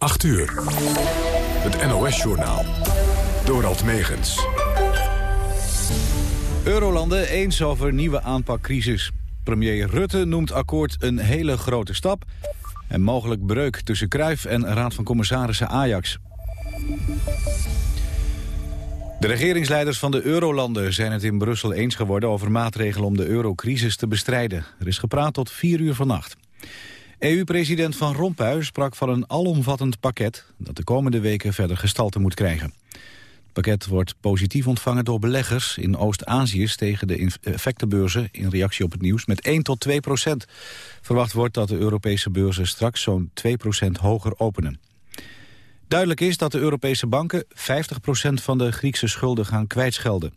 8 uur. Het NOS-journaal. Dorald Megens. Eurolanden eens over nieuwe aanpakcrisis. Premier Rutte noemt akkoord een hele grote stap... en mogelijk breuk tussen Kruif en Raad van Commissarissen Ajax. De regeringsleiders van de eurolanden zijn het in Brussel eens geworden... over maatregelen om de eurocrisis te bestrijden. Er is gepraat tot 4 uur vannacht. EU-president Van Rompuy sprak van een alomvattend pakket... dat de komende weken verder gestalte moet krijgen. Het pakket wordt positief ontvangen door beleggers. In Oost-Azië stegen de effectenbeurzen in reactie op het nieuws met 1 tot 2 procent. Verwacht wordt dat de Europese beurzen straks zo'n 2 procent hoger openen. Duidelijk is dat de Europese banken 50 procent van de Griekse schulden gaan kwijtschelden.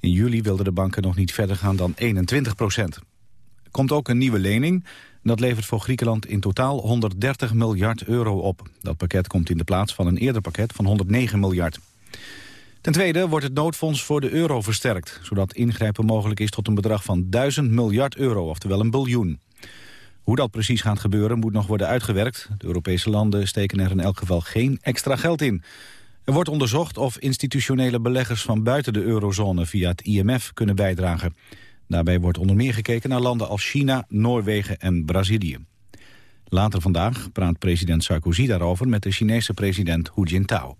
In juli wilden de banken nog niet verder gaan dan 21 procent. Er komt ook een nieuwe lening dat levert voor Griekenland in totaal 130 miljard euro op. Dat pakket komt in de plaats van een eerder pakket van 109 miljard. Ten tweede wordt het noodfonds voor de euro versterkt... zodat ingrijpen mogelijk is tot een bedrag van 1000 miljard euro, oftewel een biljoen. Hoe dat precies gaat gebeuren moet nog worden uitgewerkt. De Europese landen steken er in elk geval geen extra geld in. Er wordt onderzocht of institutionele beleggers van buiten de eurozone via het IMF kunnen bijdragen. Daarbij wordt onder meer gekeken naar landen als China, Noorwegen en Brazilië. Later vandaag praat president Sarkozy daarover met de Chinese president Hu Jintao.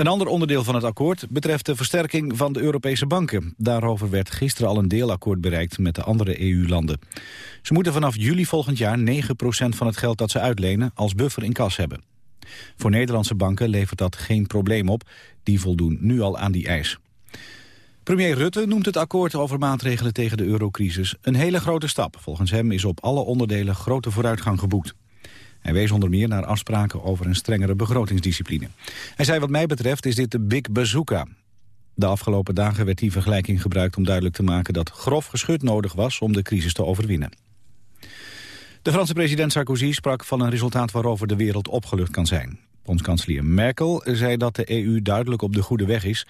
Een ander onderdeel van het akkoord betreft de versterking van de Europese banken. Daarover werd gisteren al een deelakkoord bereikt met de andere EU-landen. Ze moeten vanaf juli volgend jaar 9% van het geld dat ze uitlenen als buffer in kas hebben. Voor Nederlandse banken levert dat geen probleem op. Die voldoen nu al aan die eis. Premier Rutte noemt het akkoord over maatregelen tegen de eurocrisis een hele grote stap. Volgens hem is op alle onderdelen grote vooruitgang geboekt. Hij wees onder meer naar afspraken over een strengere begrotingsdiscipline. Hij zei wat mij betreft is dit de big bazooka. De afgelopen dagen werd die vergelijking gebruikt om duidelijk te maken dat grof geschut nodig was om de crisis te overwinnen. De Franse president Sarkozy sprak van een resultaat waarover de wereld opgelucht kan zijn. Bondskanselier Merkel zei dat de EU duidelijk op de goede weg is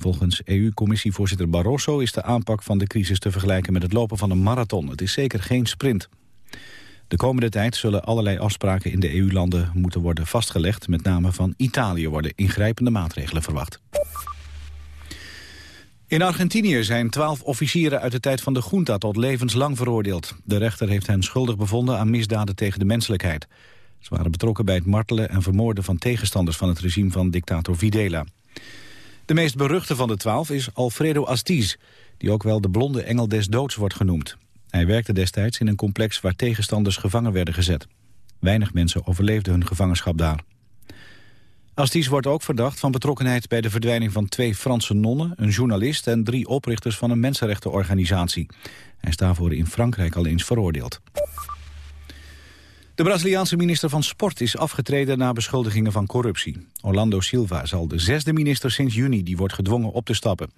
Volgens EU-commissievoorzitter Barroso is de aanpak van de crisis te vergelijken met het lopen van een marathon. Het is zeker geen sprint. De komende tijd zullen allerlei afspraken in de EU-landen moeten worden vastgelegd. Met name van Italië worden ingrijpende maatregelen verwacht. In Argentinië zijn twaalf officieren uit de tijd van de junta tot levenslang veroordeeld. De rechter heeft hen schuldig bevonden aan misdaden tegen de menselijkheid. Ze waren betrokken bij het martelen en vermoorden van tegenstanders van het regime van dictator Videla. De meest beruchte van de twaalf is Alfredo Astiz... die ook wel de blonde engel des doods wordt genoemd. Hij werkte destijds in een complex waar tegenstanders gevangen werden gezet. Weinig mensen overleefden hun gevangenschap daar. Astiz wordt ook verdacht van betrokkenheid bij de verdwijning van twee Franse nonnen, een journalist en drie oprichters van een mensenrechtenorganisatie. Hij is daarvoor in Frankrijk al eens veroordeeld. De Braziliaanse minister van Sport is afgetreden na beschuldigingen van corruptie. Orlando Silva zal de zesde minister sinds juni die wordt gedwongen op te stappen.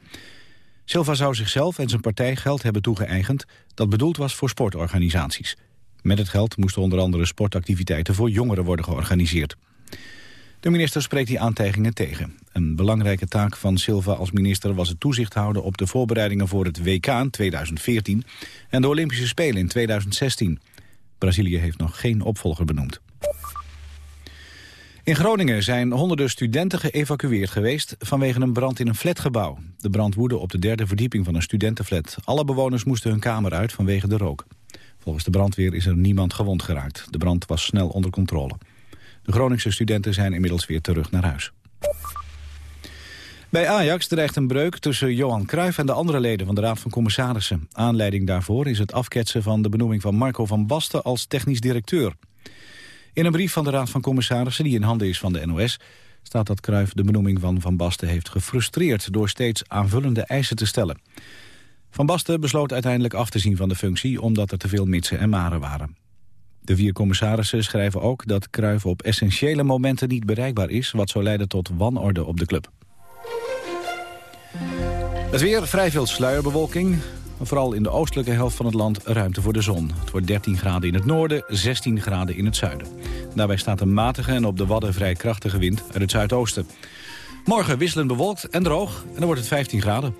Silva zou zichzelf en zijn partij geld hebben toegeëigend... dat bedoeld was voor sportorganisaties. Met het geld moesten onder andere sportactiviteiten voor jongeren worden georganiseerd. De minister spreekt die aantijgingen tegen. Een belangrijke taak van Silva als minister was het toezicht houden op de voorbereidingen voor het WK in 2014 en de Olympische Spelen in 2016. Brazilië heeft nog geen opvolger benoemd. In Groningen zijn honderden studenten geëvacueerd geweest vanwege een brand in een flatgebouw. De brand woedde op de derde verdieping van een studentenflat. Alle bewoners moesten hun kamer uit vanwege de rook. Volgens de brandweer is er niemand gewond geraakt. De brand was snel onder controle. De Groningse studenten zijn inmiddels weer terug naar huis. Bij Ajax dreigt een breuk tussen Johan Cruijff en de andere leden van de Raad van Commissarissen. Aanleiding daarvoor is het afketsen van de benoeming van Marco van Basten als technisch directeur. In een brief van de Raad van Commissarissen die in handen is van de NOS... staat dat Cruijff de benoeming van Van Basten heeft gefrustreerd... door steeds aanvullende eisen te stellen. Van Basten besloot uiteindelijk af te zien van de functie... omdat er te veel mitsen en maren waren. De vier commissarissen schrijven ook dat Cruijff op essentiële momenten niet bereikbaar is... wat zou leiden tot wanorde op de club. Het weer, vrij veel sluierbewolking. Vooral in de oostelijke helft van het land ruimte voor de zon. Het wordt 13 graden in het noorden, 16 graden in het zuiden. Daarbij staat een matige en op de wadden vrij krachtige wind uit het zuidoosten. Morgen wisselend bewolkt en droog en dan wordt het 15 graden.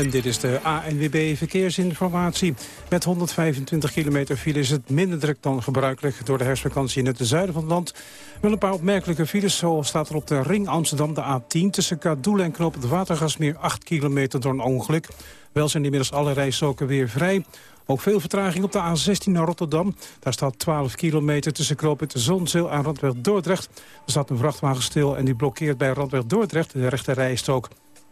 En dit is de ANWB Verkeersinformatie. Met 125 kilometer file is het minder druk dan gebruikelijk... door de herfstvakantie in het zuiden van het land. Wel een paar opmerkelijke files. Zo staat er op de ring Amsterdam de A10... tussen Kadoel en Knoop het Watergasmeer 8 kilometer door een ongeluk. Wel zijn inmiddels alle rijstroken weer vrij. Ook veel vertraging op de A16 naar Rotterdam. Daar staat 12 kilometer tussen Knoop Zonzeel en Randweg Dordrecht. Er staat een vrachtwagen stil en die blokkeert bij Randweg Dordrecht de rechte rijstrook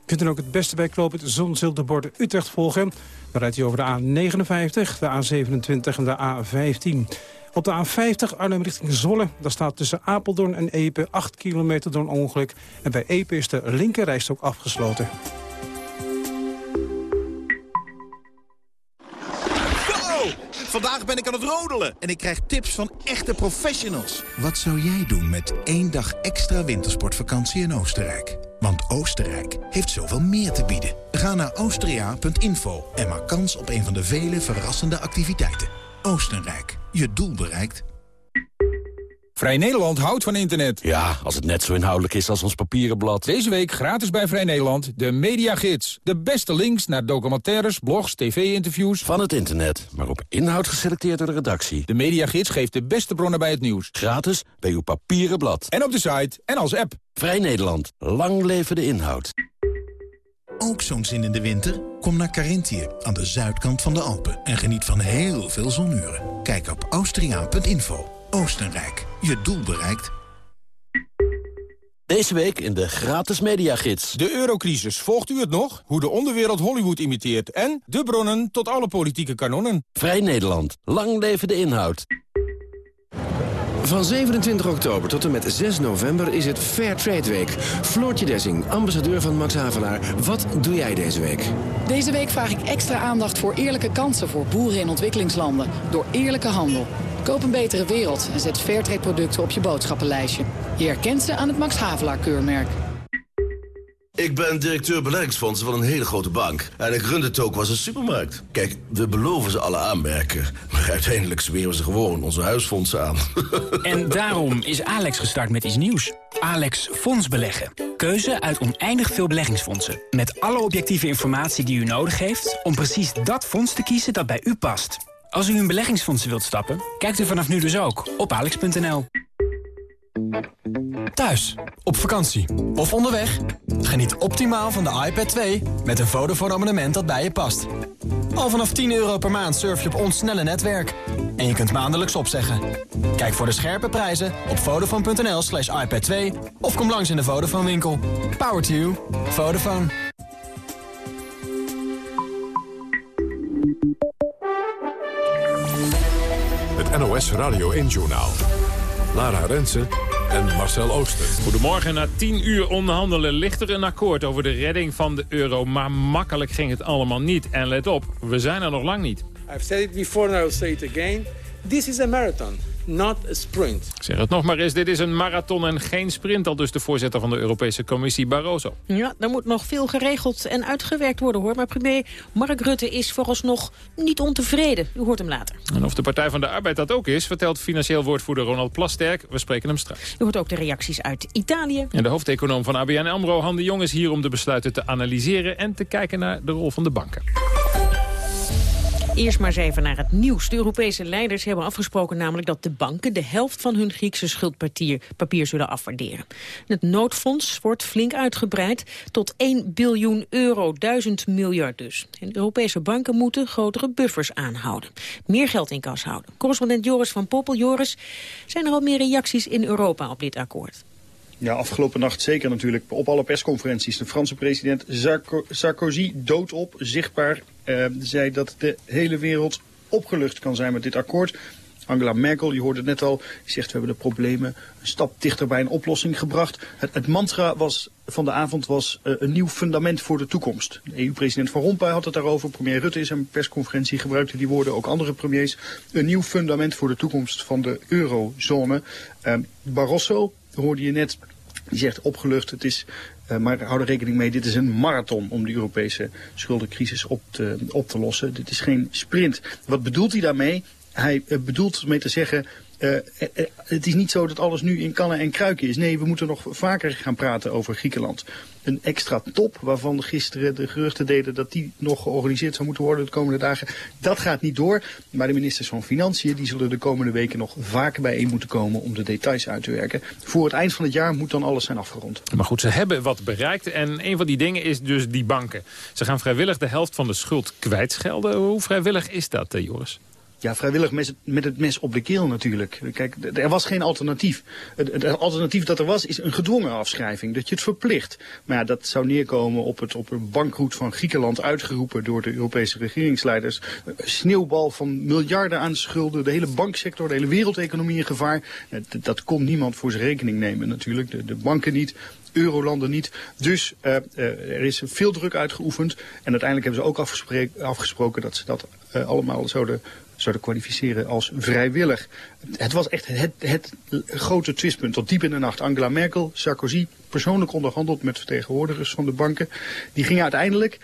kunt dan ook het beste bij Kloop het Zonzeel de borden Utrecht volgen. Dan rijdt hij over de A59, de A27 en de A15. Op de A50 Arnhem richting Zwolle. Daar staat tussen Apeldoorn en Epe 8 kilometer door een ongeluk. En bij Epe is de linkerrijstok afgesloten. Vandaag ben ik aan het rodelen en ik krijg tips van echte professionals. Wat zou jij doen met één dag extra wintersportvakantie in Oostenrijk? Want Oostenrijk heeft zoveel meer te bieden. Ga naar austria.info en maak kans op een van de vele verrassende activiteiten. Oostenrijk, je doel bereikt. Vrij Nederland houdt van internet. Ja, als het net zo inhoudelijk is als ons papieren blad. Deze week gratis bij Vrij Nederland de Mediagids. De beste links naar documentaires, blogs, tv-interviews. Van het internet, maar op inhoud geselecteerd door de redactie. De Mediagids geeft de beste bronnen bij het nieuws. Gratis bij uw papieren blad. En op de site en als app. Vrij Nederland. Lang leven de inhoud. Ook zo'n zin in de winter? Kom naar Carinthië, aan de zuidkant van de Alpen. En geniet van heel veel zonuren. Kijk op austriaan.info. Oostenrijk, je doel bereikt. Deze week in de gratis mediagids. De eurocrisis, volgt u het nog? Hoe de onderwereld Hollywood imiteert. En de bronnen tot alle politieke kanonnen. Vrij Nederland, lang leven de inhoud. Van 27 oktober tot en met 6 november is het Fair Trade Week. Floortje Dessing, ambassadeur van Max Havelaar. Wat doe jij deze week? Deze week vraag ik extra aandacht voor eerlijke kansen voor boeren in ontwikkelingslanden. Door eerlijke handel. Koop een betere wereld en zet Fairtrade producten op je boodschappenlijstje. Je herkent ze aan het Max Havelaar keurmerk. Ik ben directeur beleggingsfondsen van een hele grote bank. En ik run het ook als een supermarkt. Kijk, we beloven ze alle aanmerken. Maar uiteindelijk zweren ze gewoon onze huisfondsen aan. en daarom is Alex gestart met iets nieuws. Alex Fonds Beleggen. Keuze uit oneindig veel beleggingsfondsen. Met alle objectieve informatie die u nodig heeft... om precies dat fonds te kiezen dat bij u past. Als u in beleggingsfondsen wilt stappen, kijkt u vanaf nu dus ook op alex.nl. Thuis, op vakantie of onderweg? Geniet optimaal van de iPad 2 met een Vodafone abonnement dat bij je past. Al vanaf 10 euro per maand surf je op ons snelle netwerk. En je kunt maandelijks opzeggen. Kijk voor de scherpe prijzen op vodafone.nl slash iPad 2 of kom langs in de Vodafone winkel. Power to you. Vodafone. NOS Radio 1-journaal. Lara Rensen en Marcel Ooster. Goedemorgen. Na tien uur onderhandelen ligt er een akkoord over de redding van de euro. Maar makkelijk ging het allemaal niet. En let op, we zijn er nog lang niet. I've said it before and I'll say it again. This is a marathon not a sprint. Zeg het nog maar eens, dit is een marathon en geen sprint... al dus de voorzitter van de Europese Commissie, Barroso. Ja, er moet nog veel geregeld en uitgewerkt worden, hoor. Maar premier Mark Rutte is vooralsnog niet ontevreden. U hoort hem later. En of de Partij van de Arbeid dat ook is... vertelt financieel woordvoerder Ronald Plasterk. We spreken hem straks. U hoort ook de reacties uit Italië. En de hoofdeconoom van ABN AMRO, Han de Jong... is hier om de besluiten te analyseren... en te kijken naar de rol van de banken. Eerst maar eens even naar het nieuws. De Europese leiders hebben afgesproken namelijk dat de banken... de helft van hun Griekse schuldpapier papier zullen afwaarderen. Het noodfonds wordt flink uitgebreid tot 1 biljoen euro, 1000 miljard dus. En Europese banken moeten grotere buffers aanhouden. Meer geld in kas houden. Correspondent Joris van Poppel. Joris, zijn er al meer reacties in Europa op dit akkoord? Ja, afgelopen nacht zeker natuurlijk op alle persconferenties. De Franse president Sarkozy doodop, zichtbaar, uh, zei dat de hele wereld opgelucht kan zijn met dit akkoord. Angela Merkel, je hoorde het net al, zegt we hebben de problemen een stap dichter bij een oplossing gebracht. Het, het mantra was, van de avond was uh, een nieuw fundament voor de toekomst. EU-president Van Rompuy had het daarover, premier Rutte is een persconferentie gebruikte die woorden, ook andere premiers. Een nieuw fundament voor de toekomst van de eurozone. Uh, Barroso, hoorde je net, die zegt opgelucht, het is, uh, maar hou er rekening mee, dit is een marathon om de Europese schuldencrisis op te, op te lossen. Dit is geen sprint. Wat bedoelt hij daarmee? Hij uh, bedoelt mee te zeggen, Uh, het is niet zo dat alles nu in kannen en kruiken is. Nee, we moeten nog vaker gaan praten over Griekenland. Een extra top, waarvan gisteren de geruchten deden dat die nog georganiseerd zou moeten worden de komende dagen. Dat gaat niet door. Maar de ministers van Financiën die zullen de komende weken nog vaker bijeen moeten komen om de details uit te werken. Voor het eind van het jaar moet dan alles zijn afgerond. Maar goed, ze hebben wat bereikt. En een van die dingen is dus die banken. Ze gaan vrijwillig de helft van de schuld kwijtschelden. Hoe vrijwillig is dat, Joris? Ja, vrijwillig met het, mes op de keel natuurlijk. Kijk, er was geen alternatief. Het, alternatief dat er was is een gedwongen afschrijving. Dat je het verplicht. Maar ja, dat zou neerkomen op het op een bankroet van Griekenland uitgeroepen door de Europese regeringsleiders. Een sneeuwbal van miljarden aan schulden. De hele banksector, de hele wereldeconomie in gevaar. Dat, kon niemand voor zijn rekening nemen natuurlijk. De, banken niet, eurolanden niet. Dus uh, uh, er is veel druk uitgeoefend. En uiteindelijk hebben ze ook afgesproken dat ze dat uh, allemaal zouden zouden kwalificeren als vrijwillig. Het was echt het, het grote twistpunt. Tot diep in de nacht. Angela Merkel, Sarkozy, persoonlijk onderhandeld met vertegenwoordigers van de banken. Die gingen uiteindelijk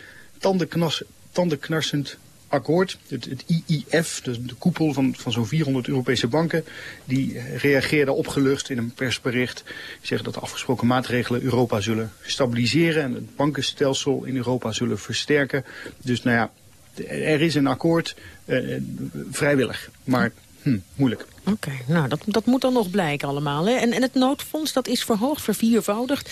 tandenknarsend akkoord. Het, het IIF, dus de koepel van, van zo'n 400 Europese banken, die reageerde opgelucht in een persbericht. Die zeggen dat de afgesproken maatregelen Europa zullen stabiliseren en het bankenstelsel in Europa zullen versterken. Dus nou ja, er is een akkoord, uh, vrijwillig, maar hm, moeilijk. Oké, nou dat, dat moet dan nog blijken allemaal. Hè? En, en het noodfonds dat is verhoogd, verviervoudigd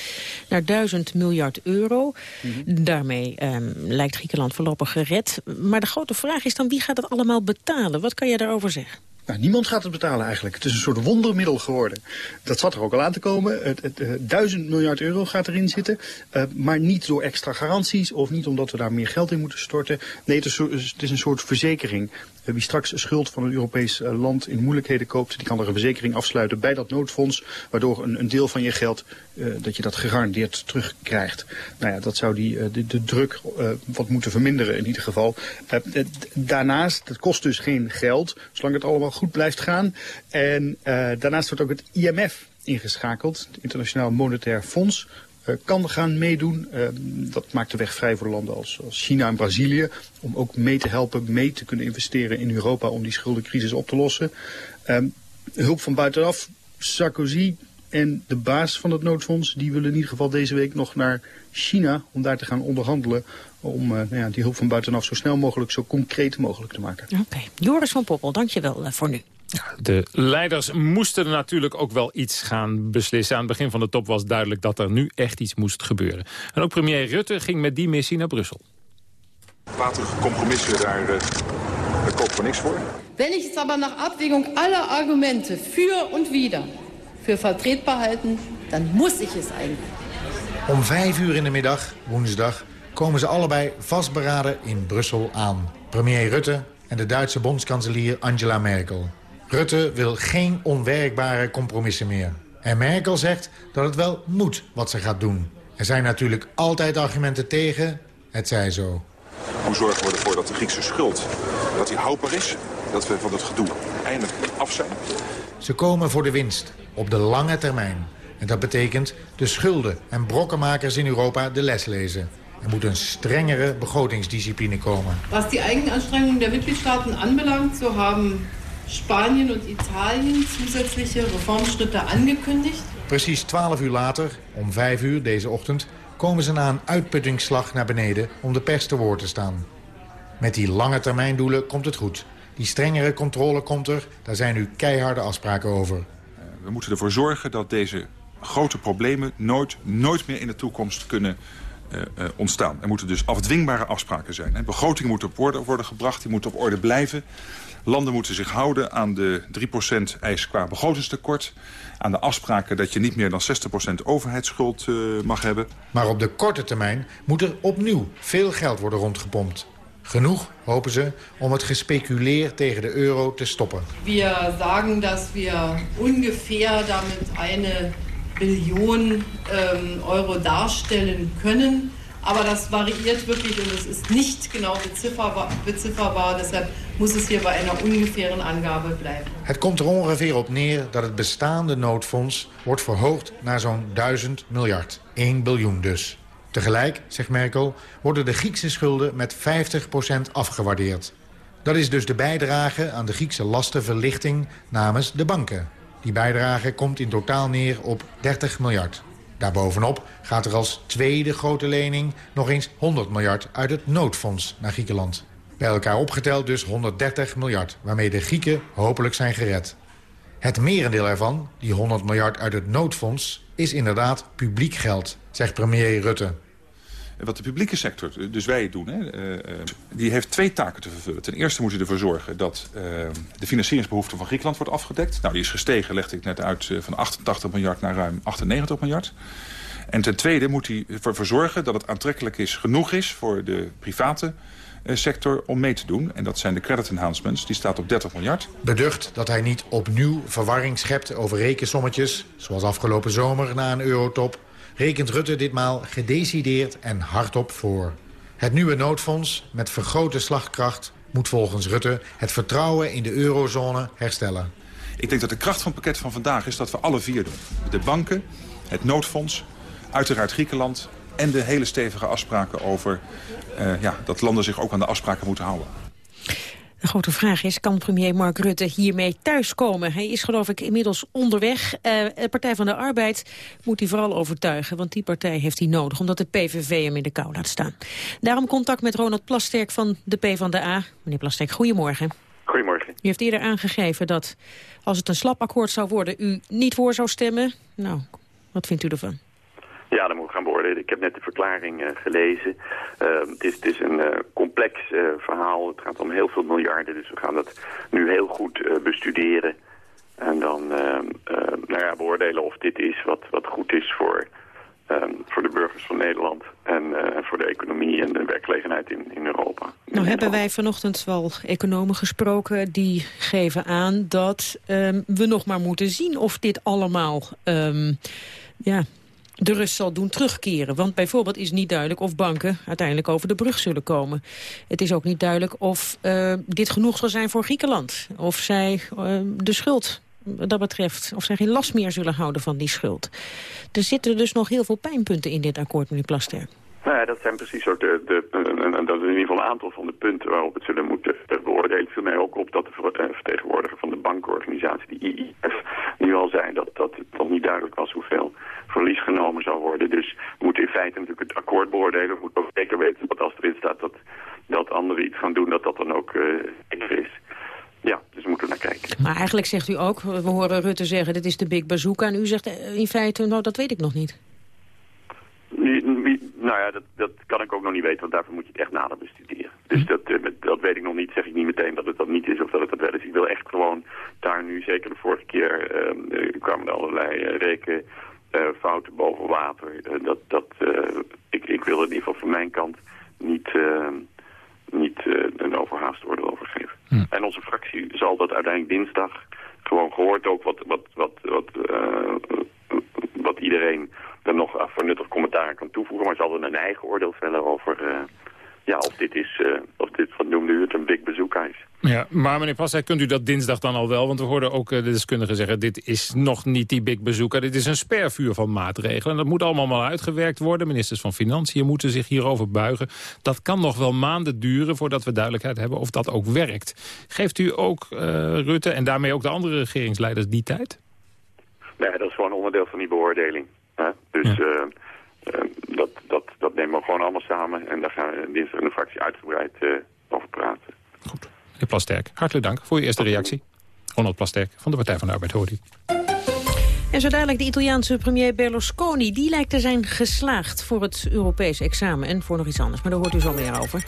naar 1000 miljard euro. Mhm. Daarmee ehm, lijkt Griekenland voorlopig gered. Maar de grote vraag is dan wie gaat het allemaal betalen? Wat kan jij daarover zeggen? Nou, niemand gaat het betalen eigenlijk. Het is een soort wondermiddel geworden. Dat zat er ook al aan te komen. Het, het, uh, duizend miljard euro gaat erin zitten. Uh, maar niet door extra garanties of niet omdat we daar meer geld in moeten storten. Nee, het is een soort verzekering. Wie straks schuld van een Europees eh, land in moeilijkheden koopt, die kan er een verzekering afsluiten bij dat noodfonds, waardoor een, een deel van je geld, uh, dat je dat gegarandeerd terugkrijgt. Nou ja, dat zou die, de, druk wat moeten verminderen in ieder geval. daarnaast, het kost dus geen geld, zolang het allemaal goed blijft gaan. En daarnaast wordt ook het IMF ingeschakeld, het Internationaal Monetair Fonds, kan gaan meedoen. Uh, dat maakt de weg vrij voor landen als, als, China en Brazilië. Om ook mee te helpen, mee te kunnen investeren in Europa om die schuldencrisis op te lossen. Uh, hulp van buitenaf. Sarkozy en de baas van het noodfonds, die willen in ieder geval deze week nog naar China om daar te gaan onderhandelen. Om uh, nou ja, die hulp van buitenaf zo snel mogelijk, zo concreet mogelijk te maken. Oké. Joris van Poppel, dankjewel voor nu. De leiders moesten natuurlijk ook wel iets gaan beslissen. Aan het begin van de top was duidelijk dat er nu echt iets moest gebeuren. En ook premier Rutte ging met die missie naar Brussel. Waterige compromissen, daar, uh, daar kopen we niks voor. Wenn ich es aber nach Abwägung aller Argumente für und wieder für vertretbar halten, dann muss ich es eigentlich. Om vijf uur in de middag, woensdag, komen ze allebei vastberaden in Brussel aan. Premier Rutte en de Duitse bondskanselier Angela Merkel. Rutte wil geen onwerkbare compromissen meer. En Merkel zegt dat het wel moet wat ze gaat doen. Er zijn natuurlijk altijd argumenten tegen, het zij zo. Hoe zorgen we ervoor dat de Griekse schuld dat die houdbaar is? Dat we van het gedoe eindelijk af zijn? Ze komen voor de winst, op de lange termijn. En dat betekent de schulden en brokkenmakers in Europa de les lezen. Er moet een strengere begrotingsdiscipline komen. Wat die Eigenanstrengungen der Mitgliedstaaten anbelangt, zo hebben Spanien en Italië zusätzliche Reformschritte angekündigt. Precies 12 uur later, om 5 uur deze ochtend, komen ze na een uitputtingsslag naar beneden om de pers te woord te staan. Met die lange termijndoelen komt het goed. Die strengere controle komt er, daar zijn nu keiharde afspraken over. We moeten ervoor zorgen dat deze grote problemen nooit, nooit meer in de toekomst kunnen uh, uh, ontstaan. Er moeten dus afdwingbare afspraken zijn. Hè. Begrotingen moeten op orde worden gebracht, die moeten op orde blijven. Landen moeten zich houden aan de 3% eis qua begrotingstekort. Aan de afspraken dat je niet meer dan 60% overheidsschuld uh, mag hebben. Maar op de korte termijn moet er opnieuw veel geld worden rondgepompt. Genoeg, hopen ze, om het gespeculeer tegen de euro te stoppen. We zeggen dat we ongeveer damit een biljoen um, euro darstellen kunnen. Aber das variiert wirklich und es ist nicht genau bezifferbar, bezifferbar. Deshalb muss hier bij een ungefähren Angabe blijven. Het komt er ongeveer op neer dat het bestaande noodfonds wordt verhoogd naar zo'n 1000 miljard. 1 biljoen dus. Tegelijk, zegt Merkel, worden de Griekse schulden met 50% afgewaardeerd. Dat is dus de bijdrage aan de Griekse lastenverlichting namens de banken. Die bijdrage komt in totaal neer op 30 miljard. Daarbovenop gaat er als tweede grote lening nog eens 100 miljard uit het noodfonds naar Griekenland. Bij elkaar opgeteld dus 130 miljard, waarmee de Grieken hopelijk zijn gered. Het merendeel ervan, die 100 miljard uit het noodfonds, is inderdaad publiek geld, zegt premier Rutte. Wat de publieke sector, dus wij doen, hè, uh, die heeft twee taken te vervullen. Ten eerste moet hij ervoor zorgen dat uh, de financieringsbehoefte van Griekenland wordt afgedekt. Nou, die is gestegen, legde ik net uit, van 88 miljard naar ruim 98 miljard. En ten tweede moet hij ervoor zorgen dat het aantrekkelijk is, genoeg is voor de private sector om mee te doen. En dat zijn de credit enhancements, die staat op 30 miljard. Beducht dat hij niet opnieuw verwarring schept over rekensommetjes... zoals afgelopen zomer na een eurotop... rekent Rutte ditmaal gedecideerd en hardop voor. Het nieuwe noodfonds met vergrote slagkracht moet volgens Rutte... het vertrouwen in de eurozone herstellen. Ik denk dat de kracht van het pakket van vandaag is dat we alle vier doen. De banken, het noodfonds, uiteraard Griekenland en de hele stevige afspraken over uh, ja, dat landen zich ook aan de afspraken moeten houden. De grote vraag is, kan premier Mark Rutte hiermee thuiskomen? Hij is geloof ik inmiddels onderweg. Uh, de Partij van de Arbeid moet hij vooral overtuigen, want die partij heeft hij nodig, omdat de PVV hem in de kou laat staan. Daarom contact met Ronald Plasterk van de PvdA. Meneer Plasterk, goedemorgen. Goedemorgen. U heeft eerder aangegeven dat als het een slap akkoord zou worden, u niet voor zou stemmen. Nou, wat vindt u ervan? Ja, dan moet ik gaan. Ik heb net de verklaring uh, gelezen. Uh, het, is, het, is, een uh, complex verhaal. Het gaat om heel veel miljarden. Dus we gaan dat nu heel goed bestuderen. En dan nou ja, beoordelen of dit is wat, wat goed is voor, voor de burgers van Nederland. En voor de economie en de werkgelegenheid in, in Europa. Nou hebben wij vanochtend wel economen gesproken. Die geven aan dat we nog maar moeten zien of dit allemaal... Ja, de rust zal doen terugkeren. Want bijvoorbeeld is niet duidelijk of banken uiteindelijk over de brug zullen komen. Het is ook niet duidelijk of uh, dit genoeg zal zijn voor Griekenland. Of zij uh, de schuld dat betreft, of zij geen last meer zullen houden van die schuld. Er zitten dus nog heel veel pijnpunten in dit akkoord, meneer Plaster. Nou ja, dat zijn precies ook de, de, dat in ieder geval een aantal van de punten waarop het zullen moeten beoordelen. Het viel mij ook op dat de vertegenwoordiger van de bankenorganisatie, die IIF, nu al zei dat, dat het nog niet duidelijk was hoeveel verlies genomen zou worden. Dus we moeten in feite natuurlijk het akkoord beoordelen. We moeten ook zeker weten dat als erin staat dat, dat anderen iets gaan doen, dat dat dan ook uh, is. Ja, dus we moeten naar kijken. Maar eigenlijk zegt u ook, we horen Rutte zeggen, dit is de big bazooka. En u zegt in feite, nou dat weet ik nog niet. Nou ja, dat, dat kan ik ook nog niet weten, want daarvoor moet je het echt nader bestuderen. Dus dat, dat weet ik nog niet. Zeg ik niet meteen dat het dat niet is of dat het dat wel is. Ik wil echt gewoon daar nu, zeker de vorige keer, uh, kwamen er allerlei uh, reken fouten boven water. Uh, dat, dat, uh, ik, ik wil in ieder geval van mijn kant niet, niet een overhaast oordeel over geven. Hm. En onze fractie zal dat uiteindelijk dinsdag gewoon gehoord ook wat, wat, wat, wat, wat iedereen er nog voor nuttig commentaar kan toevoegen. Maar zal er een eigen oordeel vellen over ja, of dit is, uh, of dit, wat noemde u het, een big bazooka is. Ja, maar meneer Plassijk, kunt u dat dinsdag dan al wel? Want we hoorden ook uh, de deskundigen zeggen, dit is nog niet die big bazooka. Dit is een spervuur van maatregelen. En dat moet allemaal maar uitgewerkt worden. Ministers van Financiën moeten zich hierover buigen. Dat kan nog wel maanden duren voordat we duidelijkheid hebben of dat ook werkt. Geeft u ook uh, Rutte en daarmee ook de andere regeringsleiders die tijd? Nee, dat is gewoon onderdeel van die beoordeling. Hè? Dus... Ja. Uh, dat, dat, dat nemen we gewoon allemaal samen. En daar gaan we dinsdag in de fractie uitgebreid uh, over praten. Goed. Meneer Plasterk, hartelijk dank voor uw eerste reactie. Ronald Plasterk van de Partij van de Arbeid, hoort u. En zo dadelijk de Italiaanse premier Berlusconi. Die lijkt te zijn geslaagd voor het Europees examen. En voor nog iets anders, maar daar hoort u zo meer over.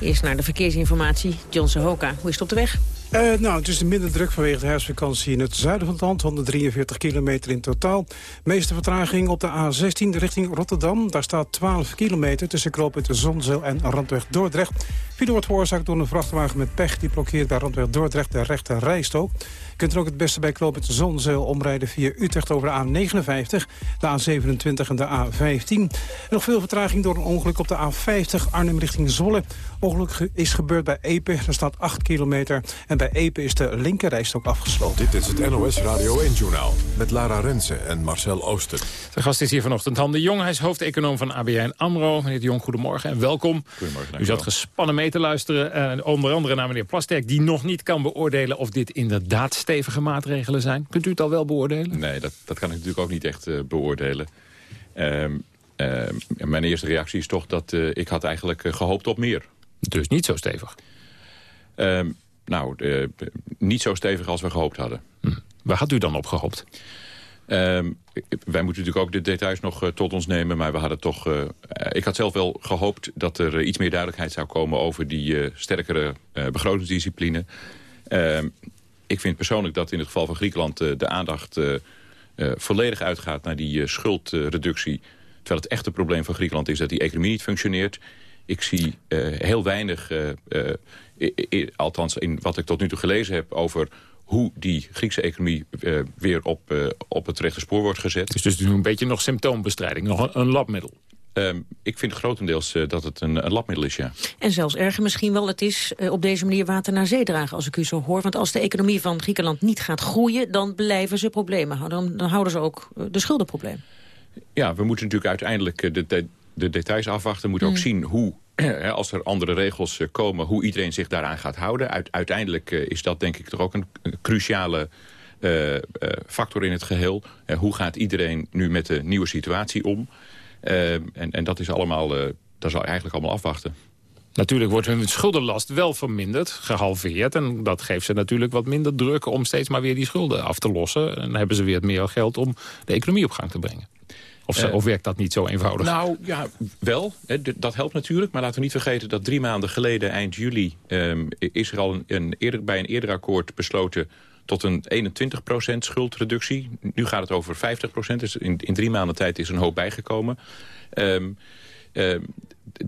Eerst naar de verkeersinformatie. John Sehoka, hoe is het op de weg? Uh, nou, het is minder druk vanwege de herfstvakantie in het zuiden van het land. 143 kilometer in totaal. meeste vertraging op de A16 richting Rotterdam. Daar staat 12 kilometer tussen knooppunt Zonzeel en Randweg Dordrecht. File wordt veroorzaakt door een vrachtwagen met pech. Die blokkeert bij Randweg Dordrecht de rechte rijstok. Je kunt er ook het beste bij knooppunt Zonzeel omrijden via Utrecht over de A59, de A27 en de A15. En nog veel vertraging door een ongeluk op de A50 Arnhem richting Zwolle. Ongeluk is gebeurd bij Epe, daar staat 8 kilometer. En bij Epe is de linkerrijst ook afgesloten. Dit is het NOS Radio 1-journaal met Lara Rensen en Marcel Ooster. De gast is hier vanochtend Han de Jong. Hij is hoofdeconoom van ABN AMRO. Meneer de Jong, goedemorgen en welkom. Goedemorgen. U zat gespannen mee te luisteren. eh, onder andere naar meneer Plasterk... die nog niet kan beoordelen of dit inderdaad stevige maatregelen zijn. Kunt u het al wel beoordelen? Nee, dat, dat kan ik natuurlijk ook niet echt eh, beoordelen. Ehm, ehm, mijn eerste reactie is toch dat eh, ik had eigenlijk eh, gehoopt op meer. Dus niet zo stevig? Ehm, nou, eh, niet zo stevig als we gehoopt hadden. Waar had u dan op gehoopt? Ehm, wij moeten natuurlijk ook de details nog eh, tot ons nemen. Maar we hadden toch. eh, ik had zelf wel gehoopt dat er iets meer duidelijkheid zou komen over die sterkere begrotingsdiscipline. Ehm, ik vind persoonlijk dat in het geval van Griekenland de aandacht volledig uitgaat naar die schuldreductie. Terwijl het echte probleem van Griekenland is dat die economie niet functioneert. Ik zie eh, heel weinig, eh, eh, i- i- althans in wat ik tot nu toe gelezen heb... over hoe die Griekse economie eh, weer op, eh, op het rechte spoor wordt gezet. Dus, dus nu een beetje nog symptoombestrijding, nog een, een labmiddel? Ehm, ik vind grotendeels eh, dat het een, een labmiddel is, ja. En zelfs erger misschien wel, het is op deze manier water naar zee dragen, als ik u zo hoor. Want als de economie van Griekenland niet gaat groeien, dan blijven ze problemen houden. Dan, dan houden ze ook de schuldenprobleem. Ja, we moeten natuurlijk uiteindelijk de, de, de details afwachten. We moeten ook Mm. zien hoe, hè, als er andere regels eh, komen... hoe iedereen zich daaraan gaat houden. Uit, uiteindelijk eh, is dat denk ik toch ook een, cruciale eh, eh, factor in het geheel. Eh, hoe gaat iedereen nu met de nieuwe situatie om? En, en dat is allemaal, eh dat zal eigenlijk allemaal afwachten. Natuurlijk wordt hun schuldenlast wel verminderd, gehalveerd. En dat geeft ze natuurlijk wat minder druk om steeds maar weer die schulden af te lossen. En dan hebben ze weer meer geld om de economie op gang te brengen. Of, Eh, of werkt dat niet zo eenvoudig? Nou, ja, wel. Hè, dat helpt natuurlijk. Maar laten we niet vergeten dat drie maanden geleden, eind juli... ehm, is er al een, een eerder, bij een eerder akkoord besloten tot een 21% schuldreductie. Nu gaat het over 50%. Dus in, in drie maanden tijd is er een hoop bijgekomen. Ehm, ehm,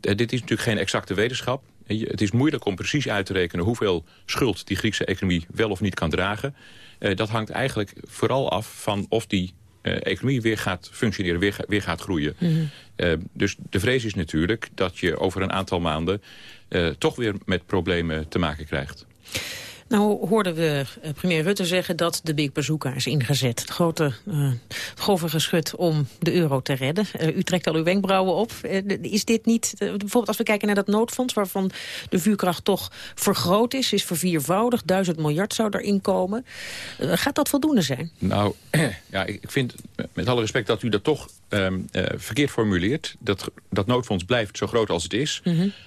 dit is natuurlijk geen exacte wetenschap. Het is moeilijk om precies uit te rekenen hoeveel schuld die Griekse economie wel of niet kan dragen. Eh, dat hangt eigenlijk vooral af van of die economie weer gaat functioneren, weer, ga- weer gaat groeien. Eh, dus de vrees is natuurlijk dat je over een aantal maanden eh, toch weer met problemen te maken krijgt. Nou hoorden we eh, premier Rutte zeggen dat de Big Bazooka is ingezet. Het grote het grove geschut om de euro te redden. Eh, u trekt al uw wenkbrauwen op. Is dit niet, bijvoorbeeld als we kijken naar dat noodfonds... waarvan de vuurkracht toch vergroot is, is verviervoudigd. Duizend miljard zou erin komen. Gaat dat voldoende zijn? Nou, ja, ik vind met alle respect dat u dat toch ehm, eh, verkeerd formuleert. Dat, dat noodfonds blijft zo groot als het is.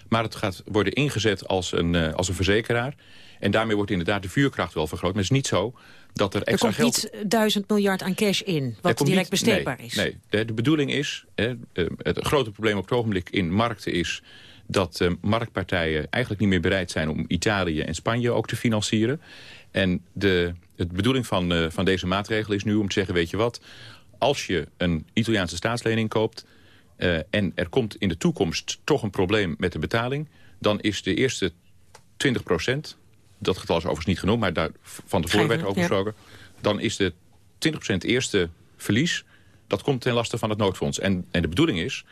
Maar het gaat worden ingezet als een, als een verzekeraar. En daarmee wordt inderdaad de vuurkracht wel vergroot. Maar het is niet zo dat er Er extra komt geld... niet duizend miljard aan cash in, Er wat komt direct niet- besteedbaar nee, is. Nee, de, de bedoeling is, hè, eh, het grote probleem op het ogenblik in markten is dat eh, marktpartijen eigenlijk niet meer bereid zijn om Italië en Spanje ook te financieren. En de, de bedoeling van, eh, van deze maatregel is nu om te zeggen, weet je wat, als je een Italiaanse staatslening koopt eh, en er komt in de toekomst toch een probleem met de betaling, dan is de eerste 20 dat getal is overigens niet genoemd, maar daar van tevoren werd over ja. gesproken, dan is de 20% eerste verlies, dat komt ten laste van het noodfonds. En, en de bedoeling is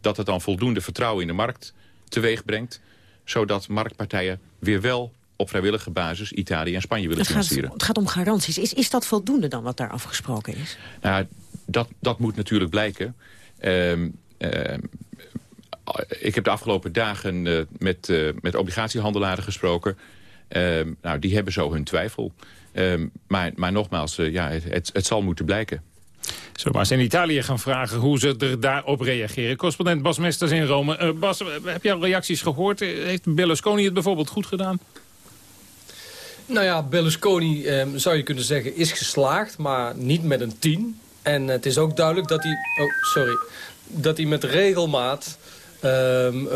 dat het dan voldoende vertrouwen in de markt teweeg brengt, zodat marktpartijen weer wel op vrijwillige basis Italië en Spanje willen Het gaat, financieren. het gaat om garanties. Is, is dat voldoende dan wat daar afgesproken is? Nou, dat, dat moet natuurlijk blijken. Ehm, ehm, ik heb de afgelopen dagen eh, met, eh, met obligatiehandelaren gesproken. Ehm, nou, die hebben zo hun twijfel. Ehm, maar, maar nogmaals, eh, ja, het, het, het zal moeten blijken. Zullen we maar eens in Italië gaan vragen hoe ze er daarop reageren. Correspondent Bas Mesters in Rome. Eh, Bas, heb je al reacties gehoord? Eh, Heeft Berlusconi het bijvoorbeeld goed gedaan? Nou ja, Berlusconi ehm, zou je kunnen zeggen is geslaagd, maar niet met een 10. En het is ook duidelijk dat hij, oh, sorry, dat hij met regelmaat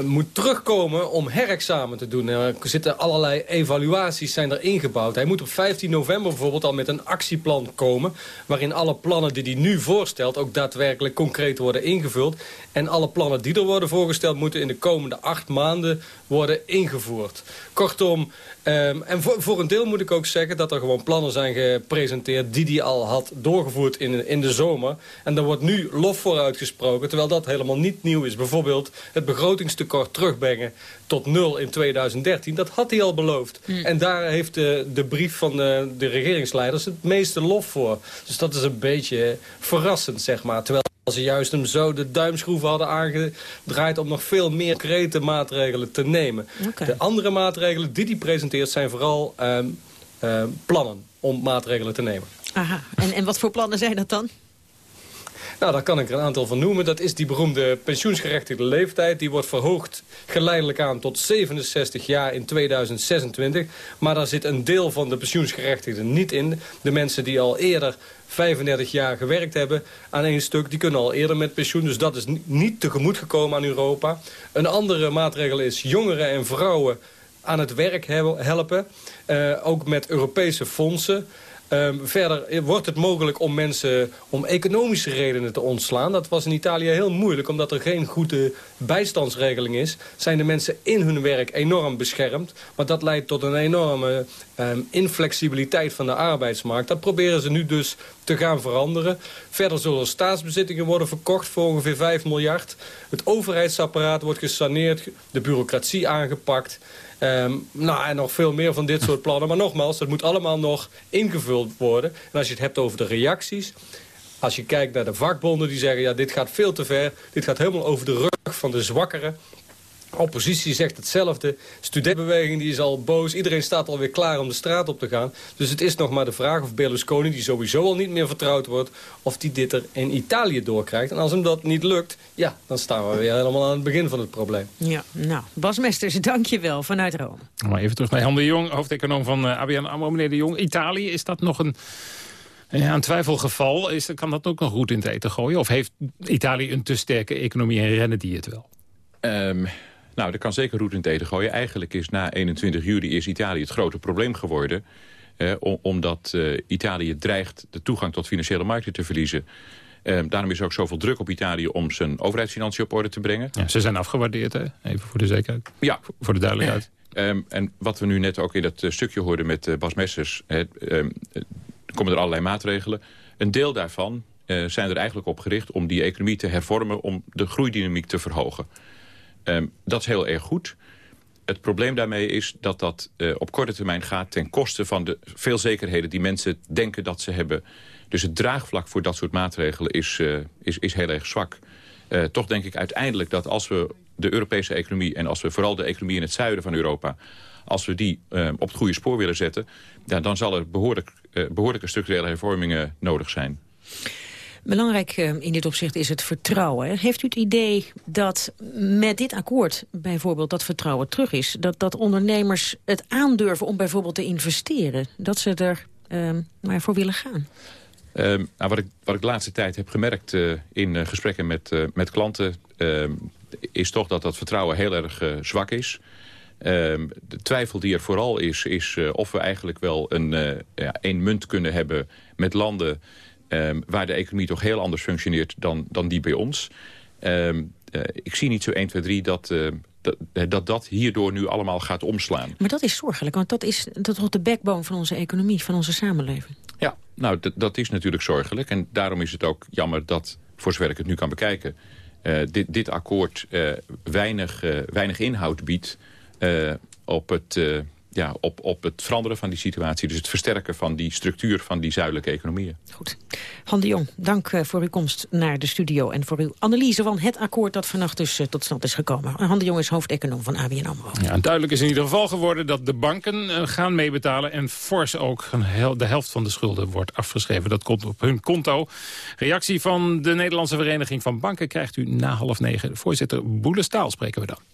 moet terugkomen om herexamen te doen. Er zitten allerlei evaluaties zijn er ingebouwd. Hij moet op 15 november bijvoorbeeld al met een actieplan komen... waarin alle plannen die hij nu voorstelt ook daadwerkelijk concreet worden ingevuld. En alle plannen die er worden voorgesteld moeten in de komende acht maanden worden ingevoerd. Kortom, ehm, en voor, voor een deel moet ik ook zeggen dat er gewoon plannen zijn gepresenteerd... die hij al had doorgevoerd in, in de zomer. En daar wordt nu lof voor uitgesproken, terwijl dat helemaal niet nieuw is. Bijvoorbeeld het begrotingstekort terugbrengen tot nul in 2013. Dat had hij al beloofd. Hmm. En daar heeft de, de brief van de, de regeringsleiders het meeste lof voor. Dus dat is een beetje verrassend, zeg maar. Terwijl ze juist hem zo de duimschroeven hadden aangedraaid... om nog veel meer concrete maatregelen te nemen. De andere maatregelen die hij presenteert zijn vooral ehm, ehm, plannen om maatregelen te nemen. Aha. En, en wat voor plannen zijn dat dan? Nou, daar kan ik er een aantal van noemen. Dat is die beroemde pensioensgerechtigde leeftijd. Die wordt verhoogd geleidelijk aan tot 67 jaar in 2026. Maar daar zit een deel van de pensioensgerechtigden niet in. De mensen die al eerder 35 jaar gewerkt hebben aan één stuk... die kunnen al eerder met pensioen. Dus dat is ni- niet tegemoet gekomen aan Europa. Een andere maatregel is jongeren en vrouwen aan het werk helpen. Eh, ook met Europese fondsen. Ehm, verder wordt het mogelijk om mensen om economische redenen te ontslaan. Dat was in Italië heel moeilijk, omdat er geen goede bijstandsregeling is. Zijn de mensen in hun werk enorm beschermd. Maar dat leidt tot een enorme ehm, inflexibiliteit van de arbeidsmarkt. Dat proberen ze nu dus te gaan veranderen. Verder zullen staatsbezittingen worden verkocht voor ongeveer 5 miljard. Het overheidsapparaat wordt gesaneerd, de bureaucratie aangepakt. Ehm, nou, en nog veel meer van dit soort plannen. Maar nogmaals, dat moet allemaal nog ingevuld worden. En als je het hebt over de reacties... Als je kijkt naar de vakbonden die zeggen... ja, dit gaat veel te ver. Dit gaat helemaal over de rug van de zwakkeren. Oppositie zegt hetzelfde. Studentenbeweging die is al boos. Iedereen staat alweer klaar om de straat op te gaan. Dus het is nog maar de vraag of Berlusconi, die sowieso al niet meer vertrouwd wordt... of die dit er in Italië doorkrijgt. En als hem dat niet lukt, ja, dan staan we weer helemaal aan het begin van het probleem. Ja, nou, Bas Mesters, dank je wel vanuit Rome. Maar even terug naar Han de Jong, hoofdeconoom van eh, ABN AMRO. Meneer de Jong, Italië, is dat nog een, ja, een twijfelgeval? Is, kan dat ook nog goed in het eten gooien? Of heeft Italië een te sterke economie en rennen die het wel? Ehm, nou, dat kan zeker roet in het eten gooien. Eigenlijk is na 21 juli is Italië het grote probleem geworden. eh, om- omdat eh, Italië dreigt de toegang tot financiële markten te verliezen. Ehm, daarom is er ook zoveel druk op Italië om zijn overheidsfinanciën op orde te brengen. Ja, ze zijn afgewaardeerd, hè? even voor de zekerheid. Ja. Voor de duidelijkheid. Ehm, en wat we nu net ook in dat eh, stukje hoorden met eh, Bas Messers... hè, ehm, eh, er komen er allerlei maatregelen. Een deel daarvan zijn er eigenlijk op gericht om die economie te hervormen... om de groeidynamiek te verhogen. Ehm, dat is heel erg goed. Het probleem daarmee is dat dat eh, op korte termijn gaat... ten koste van de veel zekerheden die mensen denken dat ze hebben. Dus het draagvlak voor dat soort maatregelen is, eh, is, is heel erg zwak. Eh, toch denk ik uiteindelijk dat als we de Europese economie... en als we vooral de economie in het zuiden van Europa... als we die eh, op het goede spoor willen zetten... ja, dan zal er behoorlijk, eh, behoorlijke structurele hervormingen nodig zijn. Belangrijk eh, in dit opzicht is het vertrouwen. Heeft u het idee dat met dit akkoord bijvoorbeeld dat vertrouwen terug is? Dat, dat ondernemers het aandurven om bijvoorbeeld te investeren? Dat ze er eh, maar voor willen gaan? Ehm, nou, wat, ik, wat ik de laatste tijd heb gemerkt eh, in eh, gesprekken met, met klanten... ehm, is toch dat dat vertrouwen heel erg zwak is. Ehm, de twijfel die er vooral is, is of we eigenlijk wel een ja, één munt kunnen hebben met landen... ehm, waar de economie toch heel anders functioneert dan, dan die bij ons. Ehm, eh, ik zie niet zo 1, 2, 3 dat, eh, dat, dat dat hierdoor nu allemaal gaat omslaan. Maar dat is zorgelijk, want dat is, dat de backbone van onze economie, van onze samenleving. Ja, nou, dat is natuurlijk zorgelijk. En daarom is het ook jammer dat, voor zover ik het nu kan bekijken... eh, dit, dit akkoord eh, weinig, eh, weinig inhoud biedt eh, op, het, eh, ja, op, op het veranderen van die situatie. Dus het versterken van die structuur van die zuidelijke economieën. Han de Jong, dank eh, voor uw komst naar de studio... en voor uw analyse van het akkoord dat vannacht dus eh, tot stand is gekomen. Han de Jong is hoofdeconoom van ABN AMRO. Ja, duidelijk is in ieder geval geworden dat de banken eh, gaan meebetalen... en fors ook de helft van de schulden wordt afgeschreven. Dat komt op hun konto. Reactie van de Nederlandse Vereniging van Banken krijgt u na half negen. Voorzitter Boele Staal spreken we dan.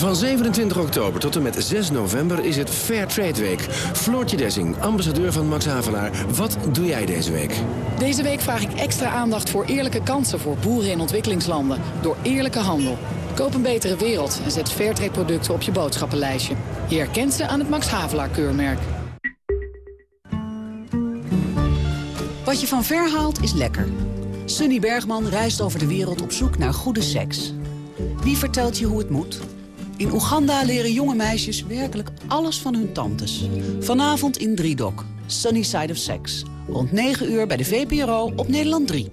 Van 27 oktober tot en met 6 november is het Fair Trade Week. Floortje Dessing, ambassadeur van Max Havelaar. Wat doe jij deze week? Deze week vraag ik extra aandacht voor eerlijke kansen voor boeren in ontwikkelingslanden. Door eerlijke handel. Koop een betere wereld en zet Fairtrade producten op je boodschappenlijstje. Je herkent ze aan het Max Havelaar keurmerk. Wat je van ver haalt is lekker. Sunny Bergman reist over de wereld op zoek naar goede seks. Wie vertelt je hoe het moet? In Oeganda leren jonge meisjes werkelijk alles van hun tantes. Vanavond in Driedok. Sunny Side of Sex. Rond 9 uur bij de VPRO op Nederland 3.